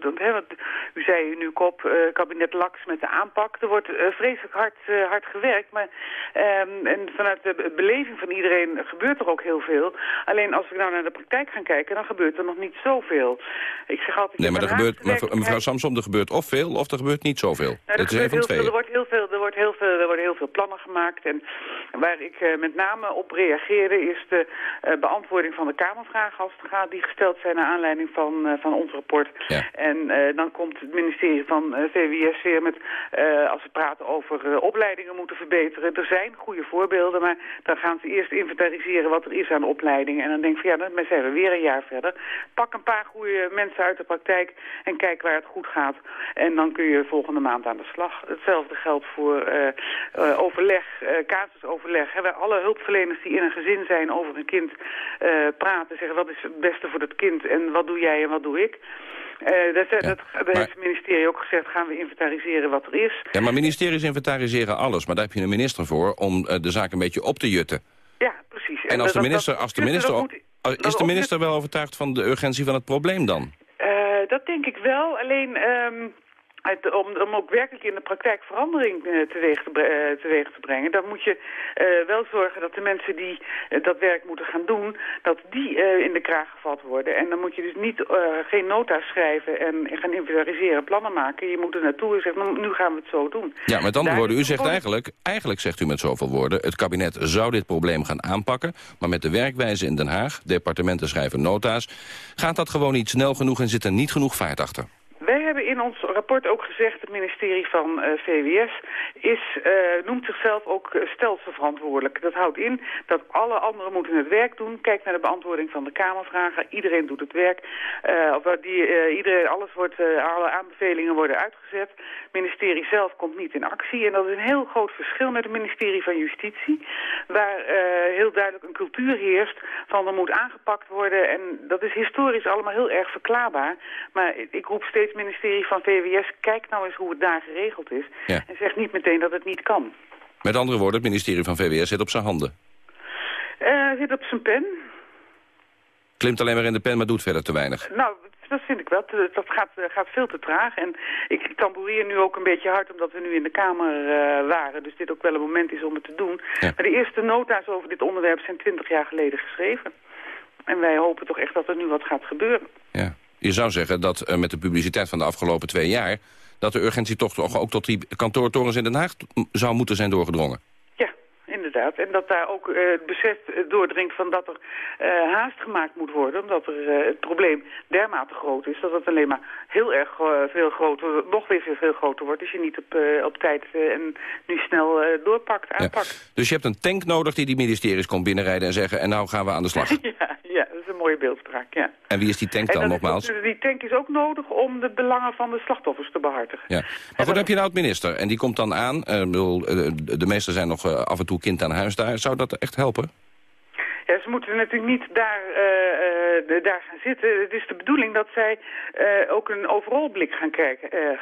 Dat, hè, want u zei nu kop, eh, kabinet Laks met de aanpak. Er wordt vreselijk hard, hard gewerkt, maar ehm, en vanuit de be- beleving van iedereen gebeurt er ook heel veel. Alleen als we nou naar de praktijk gaan kijken, dan gebeurt er nog niet zoveel. Ik zeg altijd... Nee, maar in er gebeurt, werkt- mevrouw Samsom, er gebeurt of veel of er gebeurt niet zoveel. nou, er het is gebeurt een van twee. er wordt heel heel veel, er, wordt heel veel, er worden heel veel plannen gemaakt. En waar ik uh, met name op reageerde is de uh, beantwoording van de Kamervragen als het gaat, die gesteld zijn naar aanleiding van, uh, van ons rapport. Ja. En dan komt het ministerie van VWS weer met, als we praten over opleidingen moeten verbeteren. Er zijn goede voorbeelden, maar dan gaan ze eerst inventariseren wat er is aan opleidingen. En dan denk ik van ja, dan zijn we weer een jaar verder. Pak een paar goede mensen uit de praktijk en kijk waar het goed gaat. En dan kun je volgende maand aan de slag. Hetzelfde geldt voor uh, uh, overleg, uh, casusoverleg. He, alle hulpverleners die in een gezin zijn over een kind praten, zeggen wat is het beste voor dat kind en wat doe jij en wat doe ik. dat, ja, dat, dat heeft het ministerie ook gezegd, gaan we inventariseren wat er is. Ja, maar ministeries inventariseren alles, maar daar heb je een minister voor om de zaak een beetje op te jutten. Ja, precies. En, en als de minister, als de minister, moet, is de minister wel overtuigd van de urgentie van het probleem dan? dat denk ik wel, alleen... Um, uit, om, om ook werkelijk in de praktijk verandering uh, teweeg, te, uh, teweeg te brengen... dan moet je uh, wel zorgen dat de mensen die dat werk moeten gaan doen... dat die in de kraag gevat worden. En dan moet je dus niet geen nota schrijven en gaan inventariseren, plannen maken. Je moet er naartoe en zeggen, nu gaan we het zo doen. Ja, met andere woorden, u zegt eigenlijk... eigenlijk zegt u met zoveel woorden... het kabinet zou dit probleem gaan aanpakken... maar met de werkwijze in Den Haag, departementen schrijven nota's... gaat dat gewoon niet snel genoeg en zit er niet genoeg vaart achter? Wij hebben in ons rapport ook gezegd, het ministerie van uh, VWS is, uh, noemt zichzelf ook stelselverantwoordelijk. Dat houdt in dat alle anderen moeten het werk doen. Kijk naar de beantwoording van de Kamervragen. Iedereen doet het werk. Die, iedereen, alles wordt, alle aanbevelingen worden uitgezet. Het ministerie zelf komt niet in actie. En dat is een heel groot verschil met het ministerie van Justitie. Waar heel duidelijk een cultuur heerst van er moet aangepakt worden. En dat is historisch allemaal heel erg verklaarbaar. Maar ik roep steeds het ministerie van VWS, kijk nou eens hoe het daar geregeld is. Ja. En zeg niet meteen dat het niet kan. Met andere woorden, het ministerie van VWS zit op zijn handen. Uh, zit op zijn pen. Klimt alleen maar in de pen, maar doet verder te weinig. Nou, dat vind ik wel. Dat gaat, gaat veel te traag. En ik tamboureer nu ook een beetje hard omdat we nu in de Kamer uh, waren. Dus dit ook wel een moment is om het te doen. Ja. Maar de eerste nota's over dit onderwerp zijn twintig jaar geleden geschreven. En wij hopen toch echt dat er nu wat gaat gebeuren. Ja. Je zou zeggen dat uh, met de publiciteit van de afgelopen twee jaar... dat de urgentie toch, toch ook tot die kantoortorens in Den Haag zou moeten zijn doorgedrongen. Ja, inderdaad. En dat daar ook uh, het besef doordringt van dat er uh, haast gemaakt moet worden. Omdat er, het probleem dermate groot is dat het alleen maar heel erg veel groter, nog weer veel, veel groter wordt. Als je niet op, op tijd en nu snel doorpakt, aanpakt. Ja. Dus je hebt een tank nodig die die ministeries komt binnenrijden en zeggen... en nou gaan we aan de slag. ja, ja, een mooie beeldspraak, ja. En wie is die tank dan, nogmaals? Die tank is ook nodig om de belangen van de slachtoffers te behartigen. Ja. Maar goed, heb je nou het minister en die komt dan aan. Uh, bedoel, de, meesten zijn nog uh, af en toe kind aan huis daar. Zou dat echt helpen? Ja, ze moeten natuurlijk niet daar, uh, uh, daar gaan zitten. Het is de bedoeling dat zij uh, ook een overal blik gaan,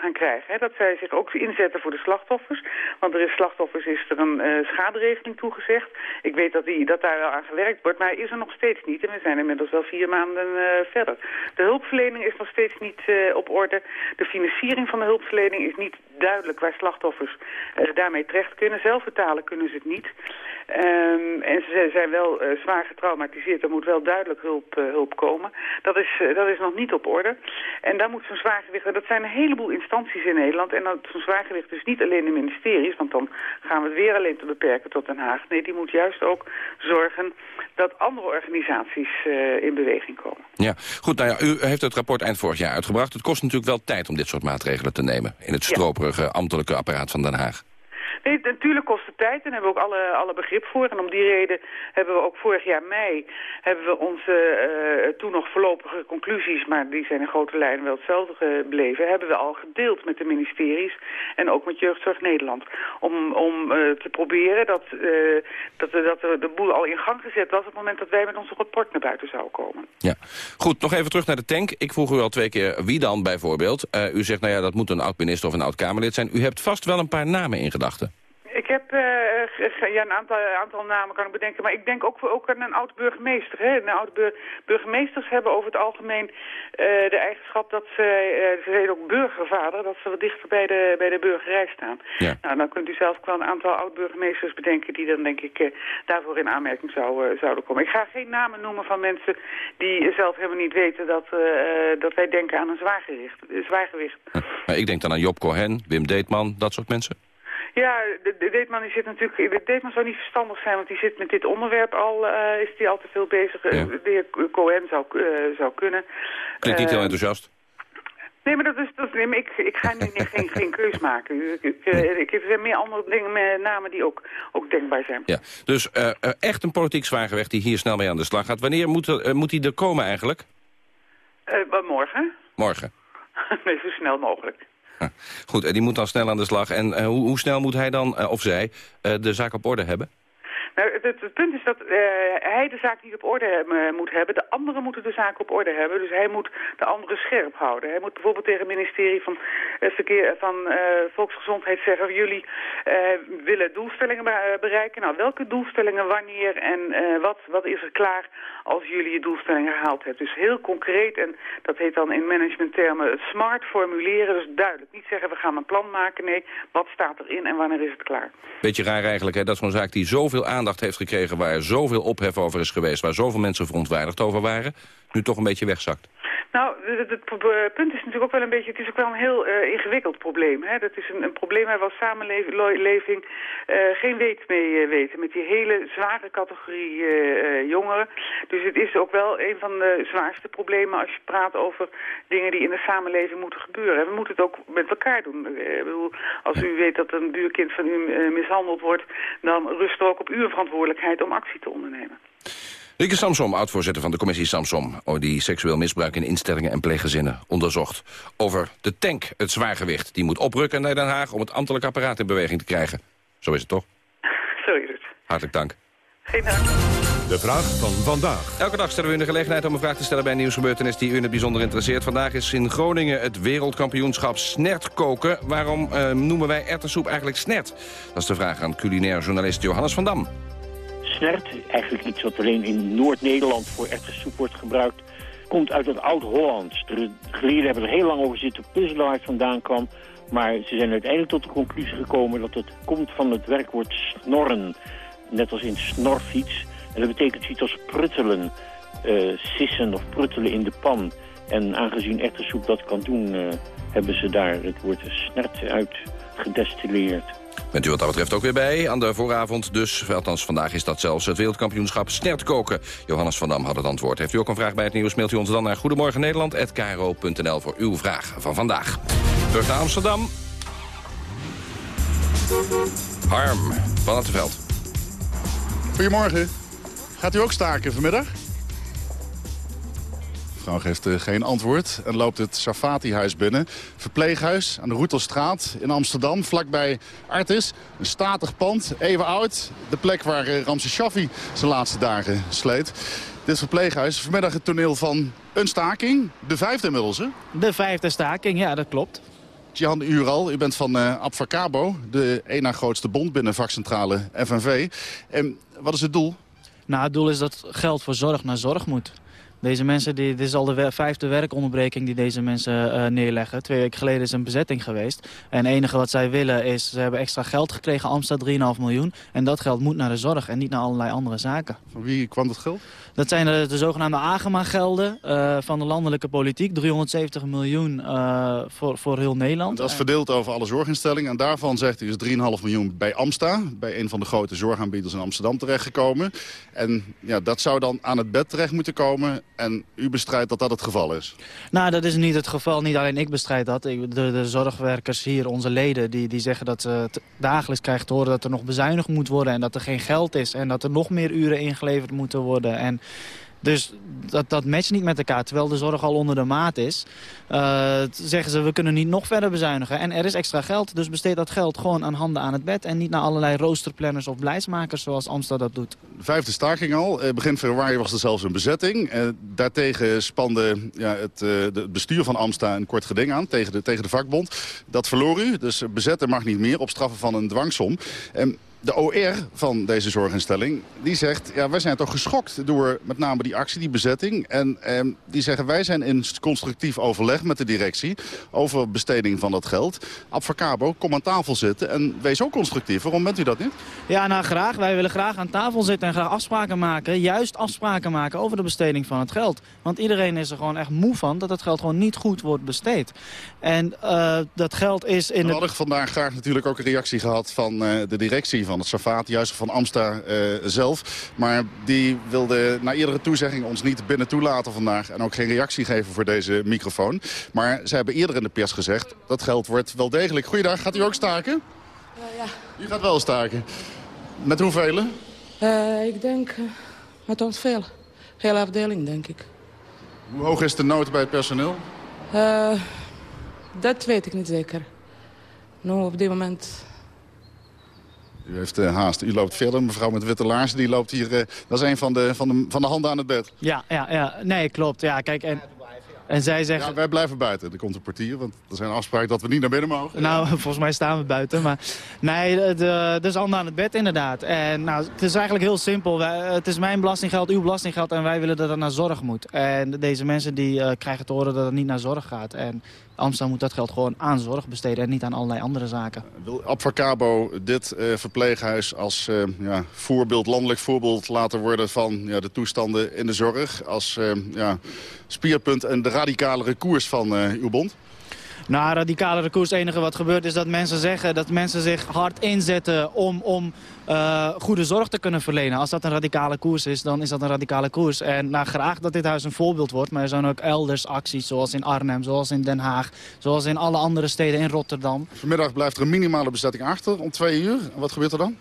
gaan krijgen. Hè? Dat zij zich ook inzetten voor de slachtoffers. Want er is slachtoffers is er een schaderegeling toegezegd. Ik weet dat, die, dat daar wel aan gewerkt wordt, maar is er nog steeds niet. En we zijn inmiddels wel vier maanden verder. De hulpverlening is nog steeds niet op orde. De financiering van de hulpverlening is niet duidelijk waar slachtoffers daarmee terecht kunnen. Zelf betalen kunnen ze het niet. Um, en ze zijn wel uh, zwaar getraumatiseerd. Er moet wel duidelijk hulp, uh, hulp komen. Dat is, uh, dat is nog niet op orde. En daar moet zo'n zwaargewicht... Dat zijn een heleboel instanties in Nederland. En zo'n zwaargewicht dus niet alleen de ministeries. Want dan gaan we het weer alleen te beperken tot Den Haag. Nee, die moet juist ook zorgen dat andere organisaties in beweging komen. Ja, goed. Nou ja, u heeft het rapport eind vorig jaar uitgebracht. Het kost natuurlijk wel tijd om dit soort maatregelen te nemen. In het stroperige ambtelijke apparaat van Den Haag. Nee, natuurlijk kost het tijd en hebben we ook alle, alle begrip voor. En om die reden hebben we ook vorig jaar mei hebben we onze uh, toen nog voorlopige conclusies, maar die zijn in grote lijnen wel hetzelfde gebleven, hebben we al gedeeld met de ministeries en ook met Jeugdzorg Nederland. Om, om uh, te proberen dat, uh, dat, dat de boel al in gang gezet was op het moment dat wij met onze rapport naar buiten zouden komen. Ja, goed. Nog even terug naar de tank. Ik vroeg u al twee keer wie dan bijvoorbeeld. u zegt, nou ja, dat moet een oud-minister of een oud-Kamerlid zijn. U hebt vast wel een paar namen in gedachten. Ik heb uh, ja, een aantal, aantal namen kan ik bedenken, maar ik denk ook, ook aan een oud-burgemeester. Een oude burgemeesters hebben over het algemeen uh, de eigenschap dat ze, uh, ze zijn ook burgervader, dat ze wat dichter bij de, bij de burgerij staan. Ja. Nou, dan kunt u zelf wel een aantal oud-burgemeesters bedenken die dan denk ik daarvoor in aanmerking zou, zouden komen. Ik ga geen namen noemen van mensen die zelf helemaal niet weten dat, dat wij denken aan een zwaargewicht. zwaargewicht. Maar ik denk dan aan Job Cohen, Wim Deetman, dat soort mensen. Ja, de, de Deetman die zit natuurlijk. De Deetman zou niet verstandig zijn, want die zit met dit onderwerp al. eh, is die al te veel bezig. Eh, De heer Cohen zou, eh, zou kunnen. Klinkt niet heel enthousiast. Nee, maar dat is, dat, nee, ik, ik ga nu niet- geen, geen keus maken. Ik, ik, ik, er zijn meer andere dingen, met namen die ook, ook denkbaar zijn. Ja. Dus echt een politiek zwaargewicht die hier snel mee aan de slag gaat. Wanneer moet, er, eh, moet hij er komen eigenlijk? Morgen? Morgen. nee, zo snel mogelijk. Goed, die moet dan snel aan de slag. En eh, hoe, hoe snel moet hij dan, eh, of zij, eh, de zaak op orde hebben? Nou, het, punt is dat eh, hij de zaak niet op orde hebben- moet hebben. De anderen moeten de zaak op orde hebben. Dus hij moet de anderen scherp houden. Hij moet bijvoorbeeld tegen het ministerie van, eh, verkeer, van eh, Volksgezondheid zeggen... jullie eh, willen doelstellingen be- bereiken. Nou, welke doelstellingen, wanneer en eh, wat, wat is er klaar als jullie je doelstellingen gehaald hebben? Dus heel concreet, en dat heet dan in managementtermen smart formuleren. Dus duidelijk. Niet zeggen we gaan een plan maken. Nee, wat staat erin en wanneer is het klaar? Beetje raar eigenlijk, hè? dat is zo'n zaak die zoveel aandacht heeft gekregen... waar zoveel ophef over is geweest, waar zoveel mensen verontwaardigd over waren... nu toch een beetje wegzakt. Nou, het, punt is natuurlijk ook wel een beetje... het is ook wel een heel eh, ingewikkeld probleem. Hè? Dat is een, een probleem waar we als samenleving eh, geen weet mee eh, weten. Met die hele zware categorie jongeren. Dus het is ook wel een van de zwaarste problemen... als je praat over dingen die in de samenleving moeten gebeuren. En we moeten het ook met elkaar doen. Ik bedoel, als u weet dat een buurkind van u mishandeld wordt... dan rust er ook op uw verantwoordelijkheid om actie te ondernemen. Rieke Samsom, oud-voorzitter van de commissie Samsom... die seksueel misbruik in instellingen en pleeggezinnen onderzocht. Over de tank, het zwaargewicht. Die moet oprukken naar Den Haag om het ambtelijk apparaat in beweging te krijgen. Zo is het toch? Zo is het. Hartelijk dank. Geen dank. De vraag van vandaag. Elke dag stellen we u de gelegenheid om een vraag te stellen bij een nieuwsgebeurtenis die u in het bijzonder interesseert. Vandaag is in Groningen het wereldkampioenschap snert koken. Waarom eh, noemen wij erwtensoep eigenlijk snert? Dat is de vraag aan culinair journalist Johannes van Dam. Snert, eigenlijk iets wat alleen in Noord-Nederland voor erwtensoep wordt gebruikt, komt uit het Oud-Hollands. De geleerden hebben er heel lang over zitten puzzelen waar het vandaan kwam. Maar ze zijn uiteindelijk tot de conclusie gekomen dat het komt van het werkwoord snorren. Net als in snorfiets. En dat betekent iets als pruttelen, eh, sissen of pruttelen in de pan. En aangezien erwtensoep dat kan doen, eh, hebben ze daar het woord snert uit gedestilleerd. Bent u wat dat betreft ook weer bij aan de vooravond. Dus, althans vandaag is dat zelfs het wereldkampioenschap koken. Johannes van Dam had het antwoord. Heeft u ook een vraag bij het nieuws, mailt u ons dan naar Goedemorgen Nederland@kro.nl voor uw vraag van vandaag. Terug naar Amsterdam. Harm van het Veld. Goedemorgen. Gaat u ook staken vanmiddag? De vrouw geeft eh, geen antwoord en loopt het Safati-huis binnen. Verpleeghuis aan de Roetelstraat in Amsterdam, vlakbij Artis. Een statig pand, even oud. De plek waar eh, Ramses Shaffi zijn laatste dagen sleet. Dit verpleeghuis, vanmiddag het toneel van een staking. De vijfde inmiddels, hè? De vijfde staking, ja, dat klopt. Jan Ural, u bent van uh, Abfacabo, de één na grootste bond binnen vakcentrale FNV. En wat is het doel? Nou, het doel is dat geld voor zorg naar zorg moet. Deze mensen, die, dit is al de vijfde werkonderbreking die deze mensen eh, neerleggen. Twee weken geleden is een bezetting geweest. En het enige wat zij willen is, ze hebben extra geld gekregen, Amstad 3,5 miljoen. En dat geld moet naar de zorg en niet naar allerlei andere zaken. Van wie kwam dat geld? Dat zijn de, de zogenaamde AGMA-gelden eh, van de landelijke politiek. 370 miljoen eh, voor, voor heel Nederland. Dat is verdeeld over alle zorginstellingen. En daarvan zegt u is 3,5 miljoen bij Amsta. Bij een van de grote zorgaanbieders in Amsterdam terechtgekomen. En ja, dat zou dan aan het bed terecht moeten komen. En u bestrijdt dat dat het geval is. Nou, dat is niet het geval. Niet alleen ik bestrijd dat. De, de zorgwerkers hier, onze leden, die, die zeggen dat ze dagelijks krijgen te horen dat er nog bezuinigd moet worden. En dat er geen geld is. En dat er nog meer uren ingeleverd moeten worden. En dus dat, dat matcht niet met elkaar. Terwijl de zorg al onder de maat is, eh, zeggen ze we kunnen niet nog verder bezuinigen. En er is extra geld, dus besteed dat geld gewoon aan handen aan het bed. En niet naar allerlei roosterplanners of beleidsmakers zoals Amsterdam dat doet. De vijfde staking al. Eh, begin februari was er zelfs een bezetting. Eh, daartegen spande ja, het, het bestuur van Amsta een kort geding aan tegen de, tegen de vakbond. Dat verloor u, dus bezetten mag niet meer op straffen van een dwangsom. De OR van deze zorginstelling, die zegt... ja, wij zijn toch geschokt door met name die actie, die bezetting. En eh, die zeggen, wij zijn in constructief overleg met de directie... over besteding van dat geld. Advocabo, kom aan tafel zitten en wees ook constructief. Waarom bent u dat niet? Ja, nou graag. Wij willen graag aan tafel zitten en graag afspraken maken. Juist afspraken maken over de besteding van het geld. Want iedereen is er gewoon echt moe van dat het geld gewoon niet goed wordt besteed. En uh, dat geld is in... We hadden vandaag graag natuurlijk ook een reactie gehad van uh, de directie van het Safat, juist van Amsta uh, zelf. Maar die wilde na eerdere toezegging ons niet binnen toelaten vandaag... en ook geen reactie geven voor deze microfoon. Maar ze hebben eerder in de pers gezegd, dat geld wordt wel degelijk. Goeiedag, gaat u ook staken? ja. U gaat wel staken. Met hoeveel? Uh, ik denk uh, met ons veel. Hele afdeling, denk ik. Hoe hoog is de nood bij het personeel? Uh, dat weet ik niet zeker. Nu, op dit moment u heeft uh, haast. U loopt verder. Mevrouw met witte laarzen, die loopt hier... Uh, dat is een van de, van, de, van de handen aan het bed. Ja, ja, ja. nee, klopt. Ja, kijk, en, en zij zeggen... Ja, wij blijven buiten. Er komt een portier, want er zijn afspraken dat we niet naar binnen mogen. Nou, volgens mij staan we buiten. Maar nee, er is handen aan het bed inderdaad. En nou, het is eigenlijk heel simpel. Wij, het is mijn belastinggeld, uw belastinggeld en wij willen dat het naar zorg moet. En deze mensen die uh, krijgen te horen dat het niet naar zorg gaat. En Amsterdam moet dat geld gewoon aan zorg besteden en niet aan allerlei andere zaken. Wil Abfacabo dit uh, verpleeghuis als uh, ja, voorbeeld, landelijk voorbeeld laten worden van ja, de toestanden in de zorg? Als ja, spierpunt en de radicalere koers van uw bond? Nou, radicale koers. Het enige wat gebeurt is dat mensen zeggen dat mensen zich hard inzetten om, om uh, goede zorg te kunnen verlenen. Als dat een radicale koers is, dan is dat een radicale koers. En nou, graag dat dit huis een voorbeeld wordt. Maar er zijn ook elders acties, zoals in Arnhem, zoals in Den Haag, zoals in alle andere steden in Rotterdam. Vanmiddag blijft er een minimale bezetting achter om twee uur. Wat gebeurt er dan?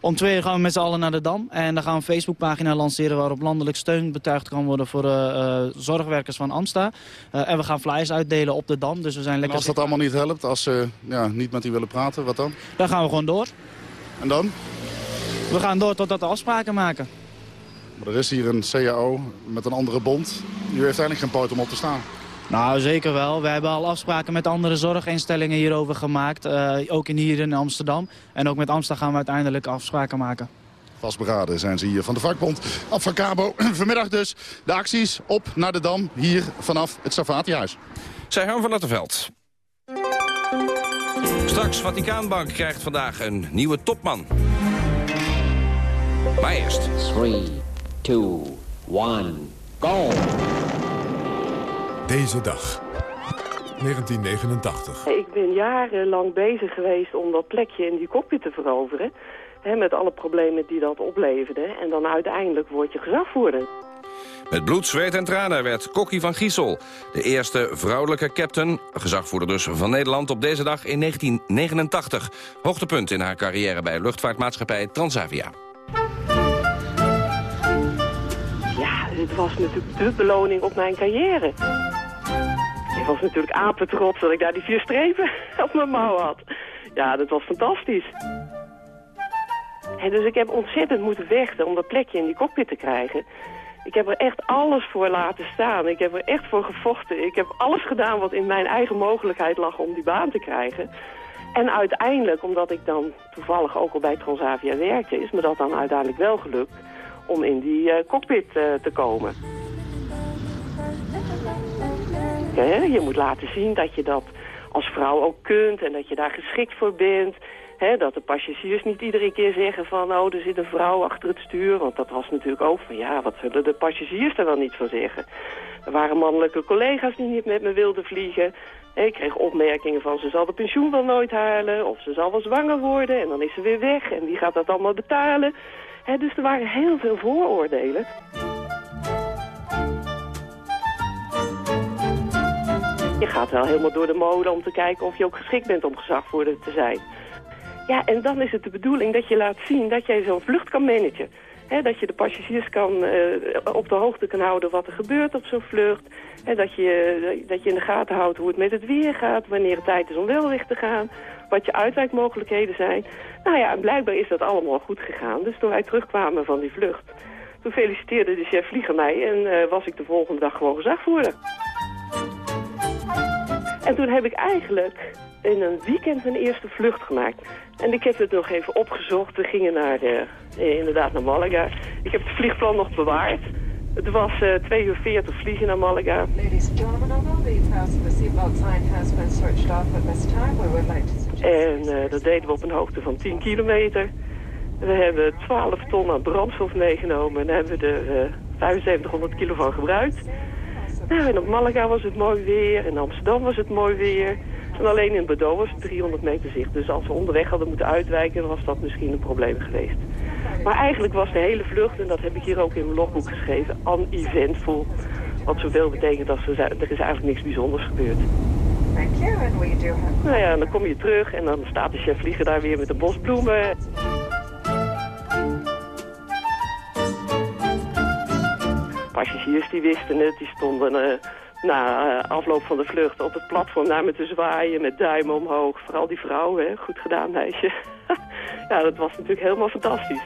Om twee uur gaan we met z'n allen naar de Dam. En dan gaan we een Facebookpagina lanceren waarop landelijk steun betuigd kan worden voor uh, zorgwerkers van Amsta. Uh, en we gaan flyers uitdelen op de Dam. Dus we zijn lekker... En als dat allemaal niet helpt, als ze ja, niet met u willen praten, wat dan? Dan gaan we gewoon door. En dan? We gaan door totdat we afspraken maken. Maar er is hier een CAO met een andere bond. U heeft eigenlijk geen poot om op te staan. Nou, zeker wel. We hebben al afspraken met andere zorginstellingen hierover gemaakt. Uh, ook in hier in Amsterdam. En ook met Amsterdam gaan we uiteindelijk afspraken maken. Vastberaden zijn ze hier van de vakbond Advocabo. Vanmiddag dus de acties op naar de Dam, hier vanaf het Savatihuis. Zij gaan van Letterveld. Straks, Vaticaanbank krijgt vandaag een nieuwe topman. Maar eerst. 3, 2, 1, go! Deze dag. 1989. Ik ben jarenlang bezig geweest om dat plekje in die cockpit te veroveren. Hè, met alle problemen die dat opleverde. En dan uiteindelijk word je gezagvoerder. Met bloed, zweet en tranen werd Kokkie van Giesel... de eerste vrouwelijke captain, gezagvoerder dus van Nederland... op deze dag in 1989. Hoogtepunt in haar carrière bij luchtvaartmaatschappij Transavia. Ja, het was natuurlijk de beloning op mijn carrière. Ik was natuurlijk apetrots dat ik daar die vier strepen op mijn mouw had. Ja, dat was fantastisch. En dus ik heb ontzettend moeten vechten om dat plekje in die cockpit te krijgen. Ik heb er echt alles voor laten staan. Ik heb er echt voor gevochten. Ik heb alles gedaan wat in mijn eigen mogelijkheid lag om die baan te krijgen. En uiteindelijk, omdat ik dan toevallig ook al bij Transavia werkte... is me dat dan uiteindelijk wel gelukt om in die uh, cockpit uh, te komen. Je moet laten zien dat je dat als vrouw ook kunt en dat je daar geschikt voor bent. He, dat de passagiers niet iedere keer zeggen van, oh, er zit een vrouw achter het stuur. Want dat was natuurlijk ook van, ja, wat zullen de passagiers er wel niet van zeggen? Er waren mannelijke collega's die niet met me wilden vliegen. Ik kreeg opmerkingen van, ze zal de pensioen wel nooit halen. Of ze zal wel zwanger worden en dan is ze weer weg. En wie gaat dat allemaal betalen? Dus er waren heel veel vooroordelen. Je gaat wel helemaal door de mode om te kijken of je ook geschikt bent om gezagvoerder te zijn. Ja, en dan is het de bedoeling dat je laat zien dat jij zo'n vlucht kan managen. dat je de passagiers kan, uh, op de hoogte kan houden wat er gebeurt op zo'n vlucht. He, dat, je, dat je in de gaten houdt hoe het met het weer gaat, wanneer het tijd is om wel weg te gaan. Wat je uitwijkmogelijkheden zijn. Nou ja, en blijkbaar is dat allemaal goed gegaan. Dus toen wij terugkwamen van die vlucht, toen feliciteerde de chef vlieger mij en uh, was ik de volgende dag gewoon gezagvoerder. En toen heb ik eigenlijk in een weekend een eerste vlucht gemaakt. En ik heb het nog even opgezocht. We gingen naar de, eh, inderdaad naar Malaga. Ik heb het vliegplan nog bewaard. Het was uh, 2 uur 40 vliegen naar Malaga. En uh, dat deden we op een hoogte van 10 kilometer. We hebben 12 ton aan brandstof meegenomen en daar hebben we er uh, 7500 kilo van gebruikt. Nou, en op Malaga was het mooi weer, in Amsterdam was het mooi weer. En alleen in Bordeaux was het 300 meter zicht. Dus als we onderweg hadden moeten uitwijken, was dat misschien een probleem geweest. Maar eigenlijk was de hele vlucht, en dat heb ik hier ook in mijn logboek geschreven, uneventful. Wat zoveel betekent als er, er is eigenlijk niks bijzonders gebeurd. Thank you, and we do have... Nou ja, dan kom je terug en dan staat de chef vlieger daar weer met de bosbloemen. Passagiers die wisten het, die stonden uh, na uh, afloop van de vlucht op het platform naar me te zwaaien met duimen omhoog. Vooral die vrouw, hè. goed gedaan meisje. ja, dat was natuurlijk helemaal fantastisch.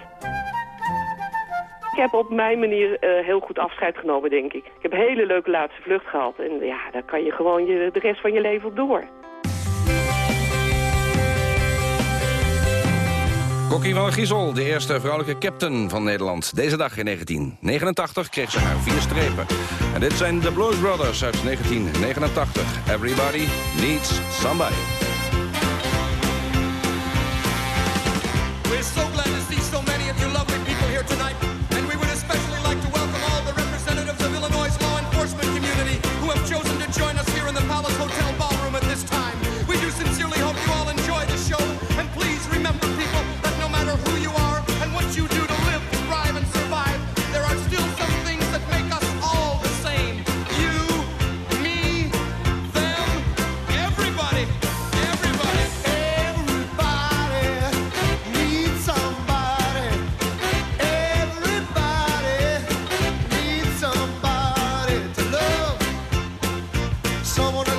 Ik heb op mijn manier uh, heel goed afscheid genomen, denk ik. Ik heb een hele leuke laatste vlucht gehad. En ja, daar kan je gewoon je, de rest van je leven op door. Kokkie van Giesel, de eerste vrouwelijke captain van Nederland. Deze dag in 1989 kreeg ze haar vier strepen. En dit zijn de Blues Brothers uit 1989. Everybody needs somebody. We're so glad Someone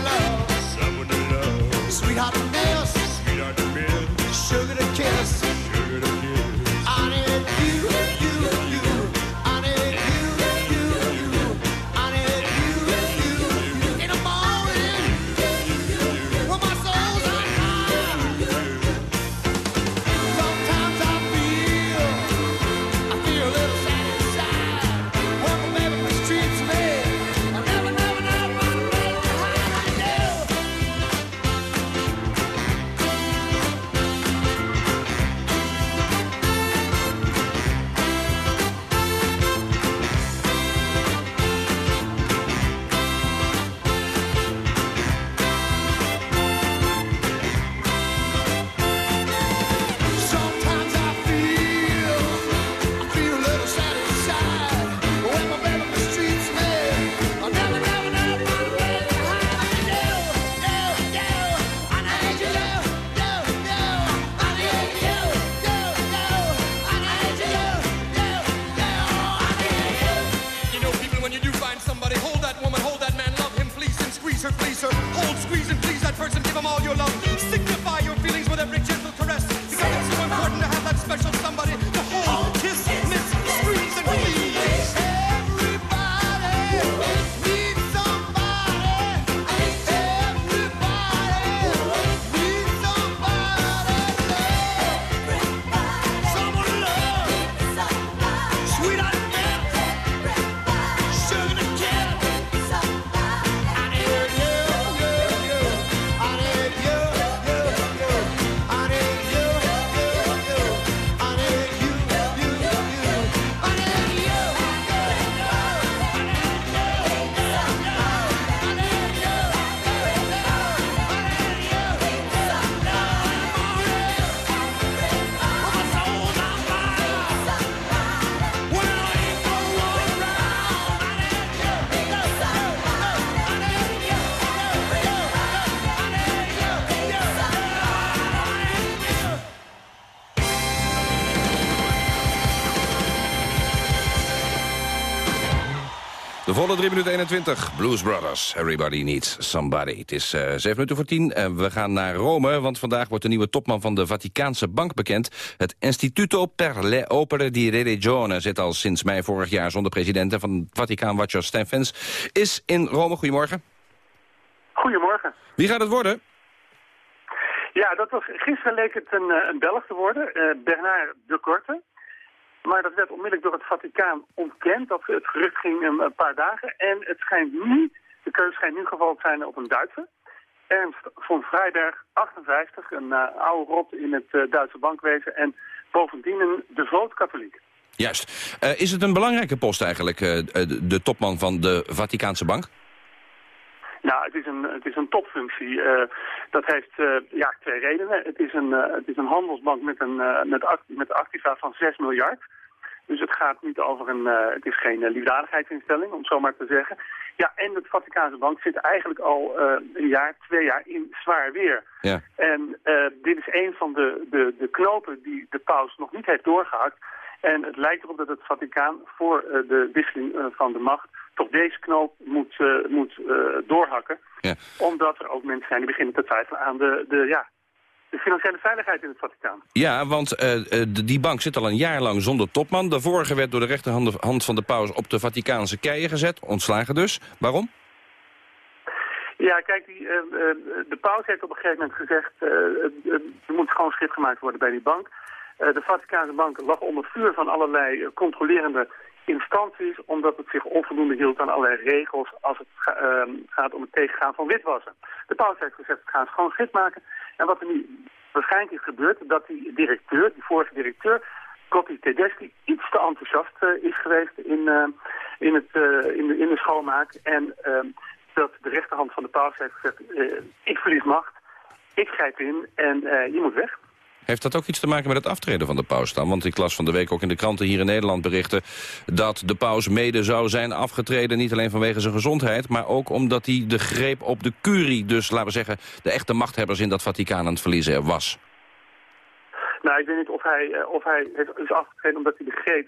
De volle 3 minuten 21. Blues Brothers. Everybody needs somebody. Het is uh, 7 minuten voor 10 en we gaan naar Rome... want vandaag wordt de nieuwe topman van de Vaticaanse bank bekend. Het Instituto per le Opere di Religione... zit al sinds mei vorig jaar zonder president... en van Vaticaan-watcher Stijn Fens is in Rome. Goedemorgen. Goedemorgen. Wie gaat het worden? Ja, dat was, gisteren leek het een, eh, een Belg te worden, eh, Bernard de Korte. Maar dat werd onmiddellijk door het Vaticaan ontkend. Dat het gerucht ging een, paar dagen. En het schijnt nu, de keuze schijnt nu gevallen te zijn op een Duitser. Ernst von Vrijberg, 58, een eh, oude rot in het eh, Duitse bankwezen. En bovendien een devoot katholiek. Juist. Eh, is het een belangrijke post eigenlijk, de, de topman van de Vaticaanse bank? Nou, het is een, het is een topfunctie. Eh, dat heeft eh, ja, twee redenen. Het is een, eh, het is een handelsbank met een met, act- met activa van 6 miljard. Dus het gaat niet over een, het is geen liefdadigheidsinstelling, om het zo maar te zeggen. Ja, en de Vaticaanse bank zit eigenlijk al een jaar, twee jaar in zwaar weer. Ja. En dit is een van de, de, de knopen die de paus nog niet heeft doorgehakt. En het lijkt erop dat het Vaticaan voor de wisseling van de macht toch deze knoop moet, eh, moet eh, doorhakken. Ja. Omdat er ook mensen zijn die beginnen te twijfelen aan de, de, ja, de financiële veiligheid in het Vaticaan. Ja, want eh, die bank zit al een jaar lang zonder topman. De vorige werd door de rechterhand hand van de paus op de Vaticaanse keien gezet. Ontslagen dus. Waarom? Ja, kijk, die, de paus heeft op een gegeven moment gezegd... er moet gewoon schip gemaakt worden bij die bank. De Vaticaanse bank lag onder vuur van allerlei controlerende instanties... omdat het zich onvoldoende hield aan allerlei regels... als het ehm, gaat om het tegengaan van witwassen. De paus heeft gezegd, we gaan schoon schip maken. En wat er nu waarschijnlijk is gebeurd... dat die directeur, die vorige directeur... Cotti Tedeschi iets te enthousiast eh, is geweest in, eh, in, het, eh, in, de, in de schoonmaak. En ehm, dat de rechterhand van de paus heeft gezegd... ik verlies macht, ik grijp in en je moet weg. Heeft dat ook iets te maken met het aftreden van de paus dan? Want ik las van de week ook in de kranten hier in Nederland berichten... dat de paus mede zou zijn afgetreden, niet alleen vanwege zijn gezondheid... maar ook omdat hij de greep op de curie, dus laten we zeggen... de echte machthebbers in dat Vaticaan aan het verliezen was. Nou, ik weet niet of hij, eh, of hij is afgetreden omdat hij de greep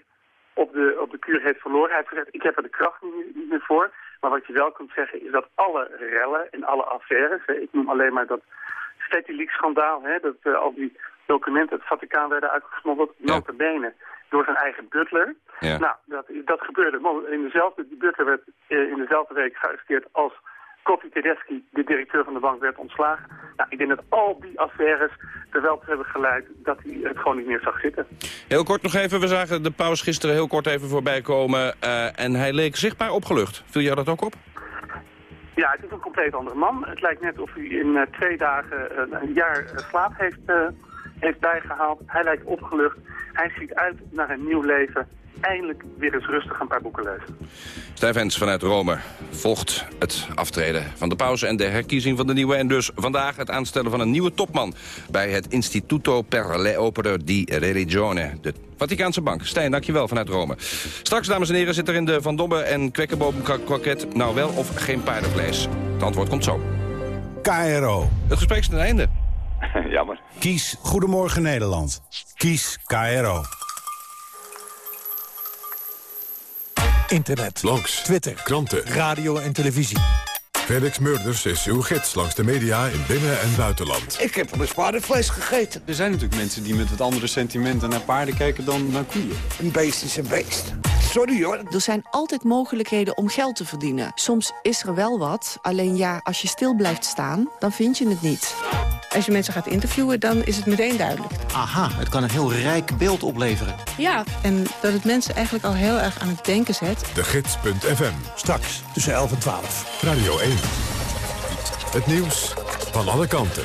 op de, op de kuur heeft verloren. Hij heeft gezegd, ik heb er de kracht niet, meer voor. Maar wat je wel kunt zeggen is dat alle rellen en alle affaires... Ik noem alleen maar dat Stetileaks-schandaal... Hè, dat eh, al die documenten het Vaticaan werden uitgesmokkeld... nota bene door zijn eigen butler. Ja. Nou, dat, dat gebeurde. In dezelfde, die butler werd eh, in dezelfde week gearresteerd als Kofi Tedeschi, de directeur van de bank, werd ontslagen. Nou, ik denk dat al die affaires er wel toe hebben geleid dat hij het gewoon niet meer zag zitten. Heel kort nog even, we zagen de paus gisteren heel kort even voorbij komen... eh, en hij leek zichtbaar opgelucht. Viel jou dat ook op? Ja, het is een compleet andere man. Het lijkt net of hij in eh, twee dagen een jaar slaap heeft, heeft bijgehaald. Hij lijkt opgelucht. Hij ziet uit naar een nieuw leven. Eindelijk weer eens rustig een paar boeken lezen. Stijn Vens vanuit Rome volgt het aftreden van de pauze en de herkiezing van de nieuwe... en dus vandaag het aanstellen van een nieuwe topman... bij het Instituto per le Opere di Religione, de Vaticaanse Bank. Stijn, dankjewel vanuit Rome. Straks, dames en heren, zit er in de Van Dobbe en Kwekkenboom-kwakket... nou wel of geen paardenvlees? Het antwoord komt zo. KRO. Het gesprek is ten einde. Jammer. Kies Goedemorgen Nederland. Kies KRO. Internet. Langs. Twitter. Kranten. Radio en televisie. Felix Murders is uw gids langs de media in binnen- en buitenland. Ik heb eens paardenvlees gegeten. Er zijn natuurlijk mensen die met wat andere sentimenten naar paarden kijken dan naar koeien. Een beest is een beest. Sorry hoor. Er zijn altijd mogelijkheden om geld te verdienen. Soms is er wel wat, alleen ja, als je stil blijft staan, dan vind je het niet. Als je mensen gaat interviewen, dan is het meteen duidelijk. Aha, het kan een heel rijk beeld opleveren. Ja, en dat het mensen eigenlijk al heel erg aan het denken zet. De Gids.fm. Straks tussen 11 en 12. Radio 1. Het nieuws van alle kanten.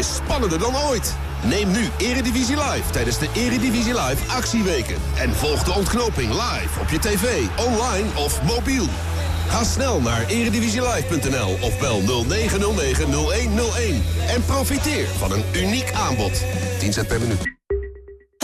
is spannender dan ooit. Neem nu Eredivisie Live tijdens de Eredivisie Live actieweken. En volg de ontknoping live op je tv, online of mobiel. Ga snel naar eredivisielive.nl of bel 0909-0101. En profiteer van een uniek aanbod. 10 cent per minuut.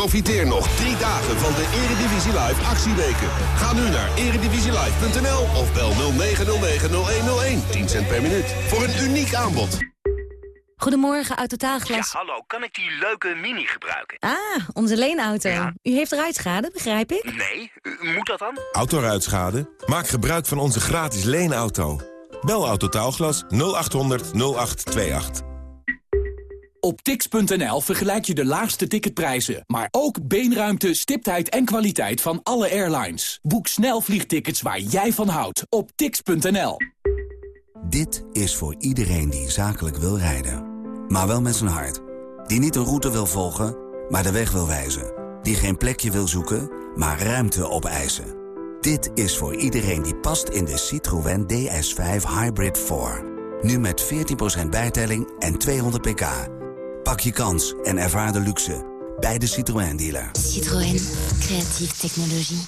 Profiteer nog drie dagen van de Eredivisie Live actieweken. Ga nu naar eredivisielive.nl of bel 0909-0101. 10 cent per minuut. Voor een uniek aanbod. Goedemorgen, uit Totaalglas. Ja, hallo, kan ik die leuke mini gebruiken? Ah, onze leenauto. U heeft ruitschade, begrijp ik? Nee, u- moet dat dan? Autoruitschade? Maak gebruik van onze gratis leenauto. Bel Autotaalglas 0800 0828. Op tix.nl vergelijk je de laagste ticketprijzen, maar ook beenruimte, stiptheid en kwaliteit van alle airlines. Boek snel vliegtickets waar jij van houdt op tix.nl. Dit is voor iedereen die zakelijk wil rijden. Maar wel met zijn hart. Die niet een route wil volgen, maar de weg wil wijzen. Die geen plekje wil zoeken, maar ruimte opeisen. Dit is voor iedereen die past in de Citroën DS5 Hybrid 4. Nu met 14% bijtelling en 200 pk. Pak je kans en ervaar de luxe bij de Citroën dealer. Citroën, creatieve technologie.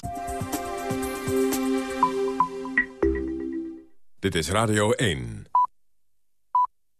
Dit is Radio 1.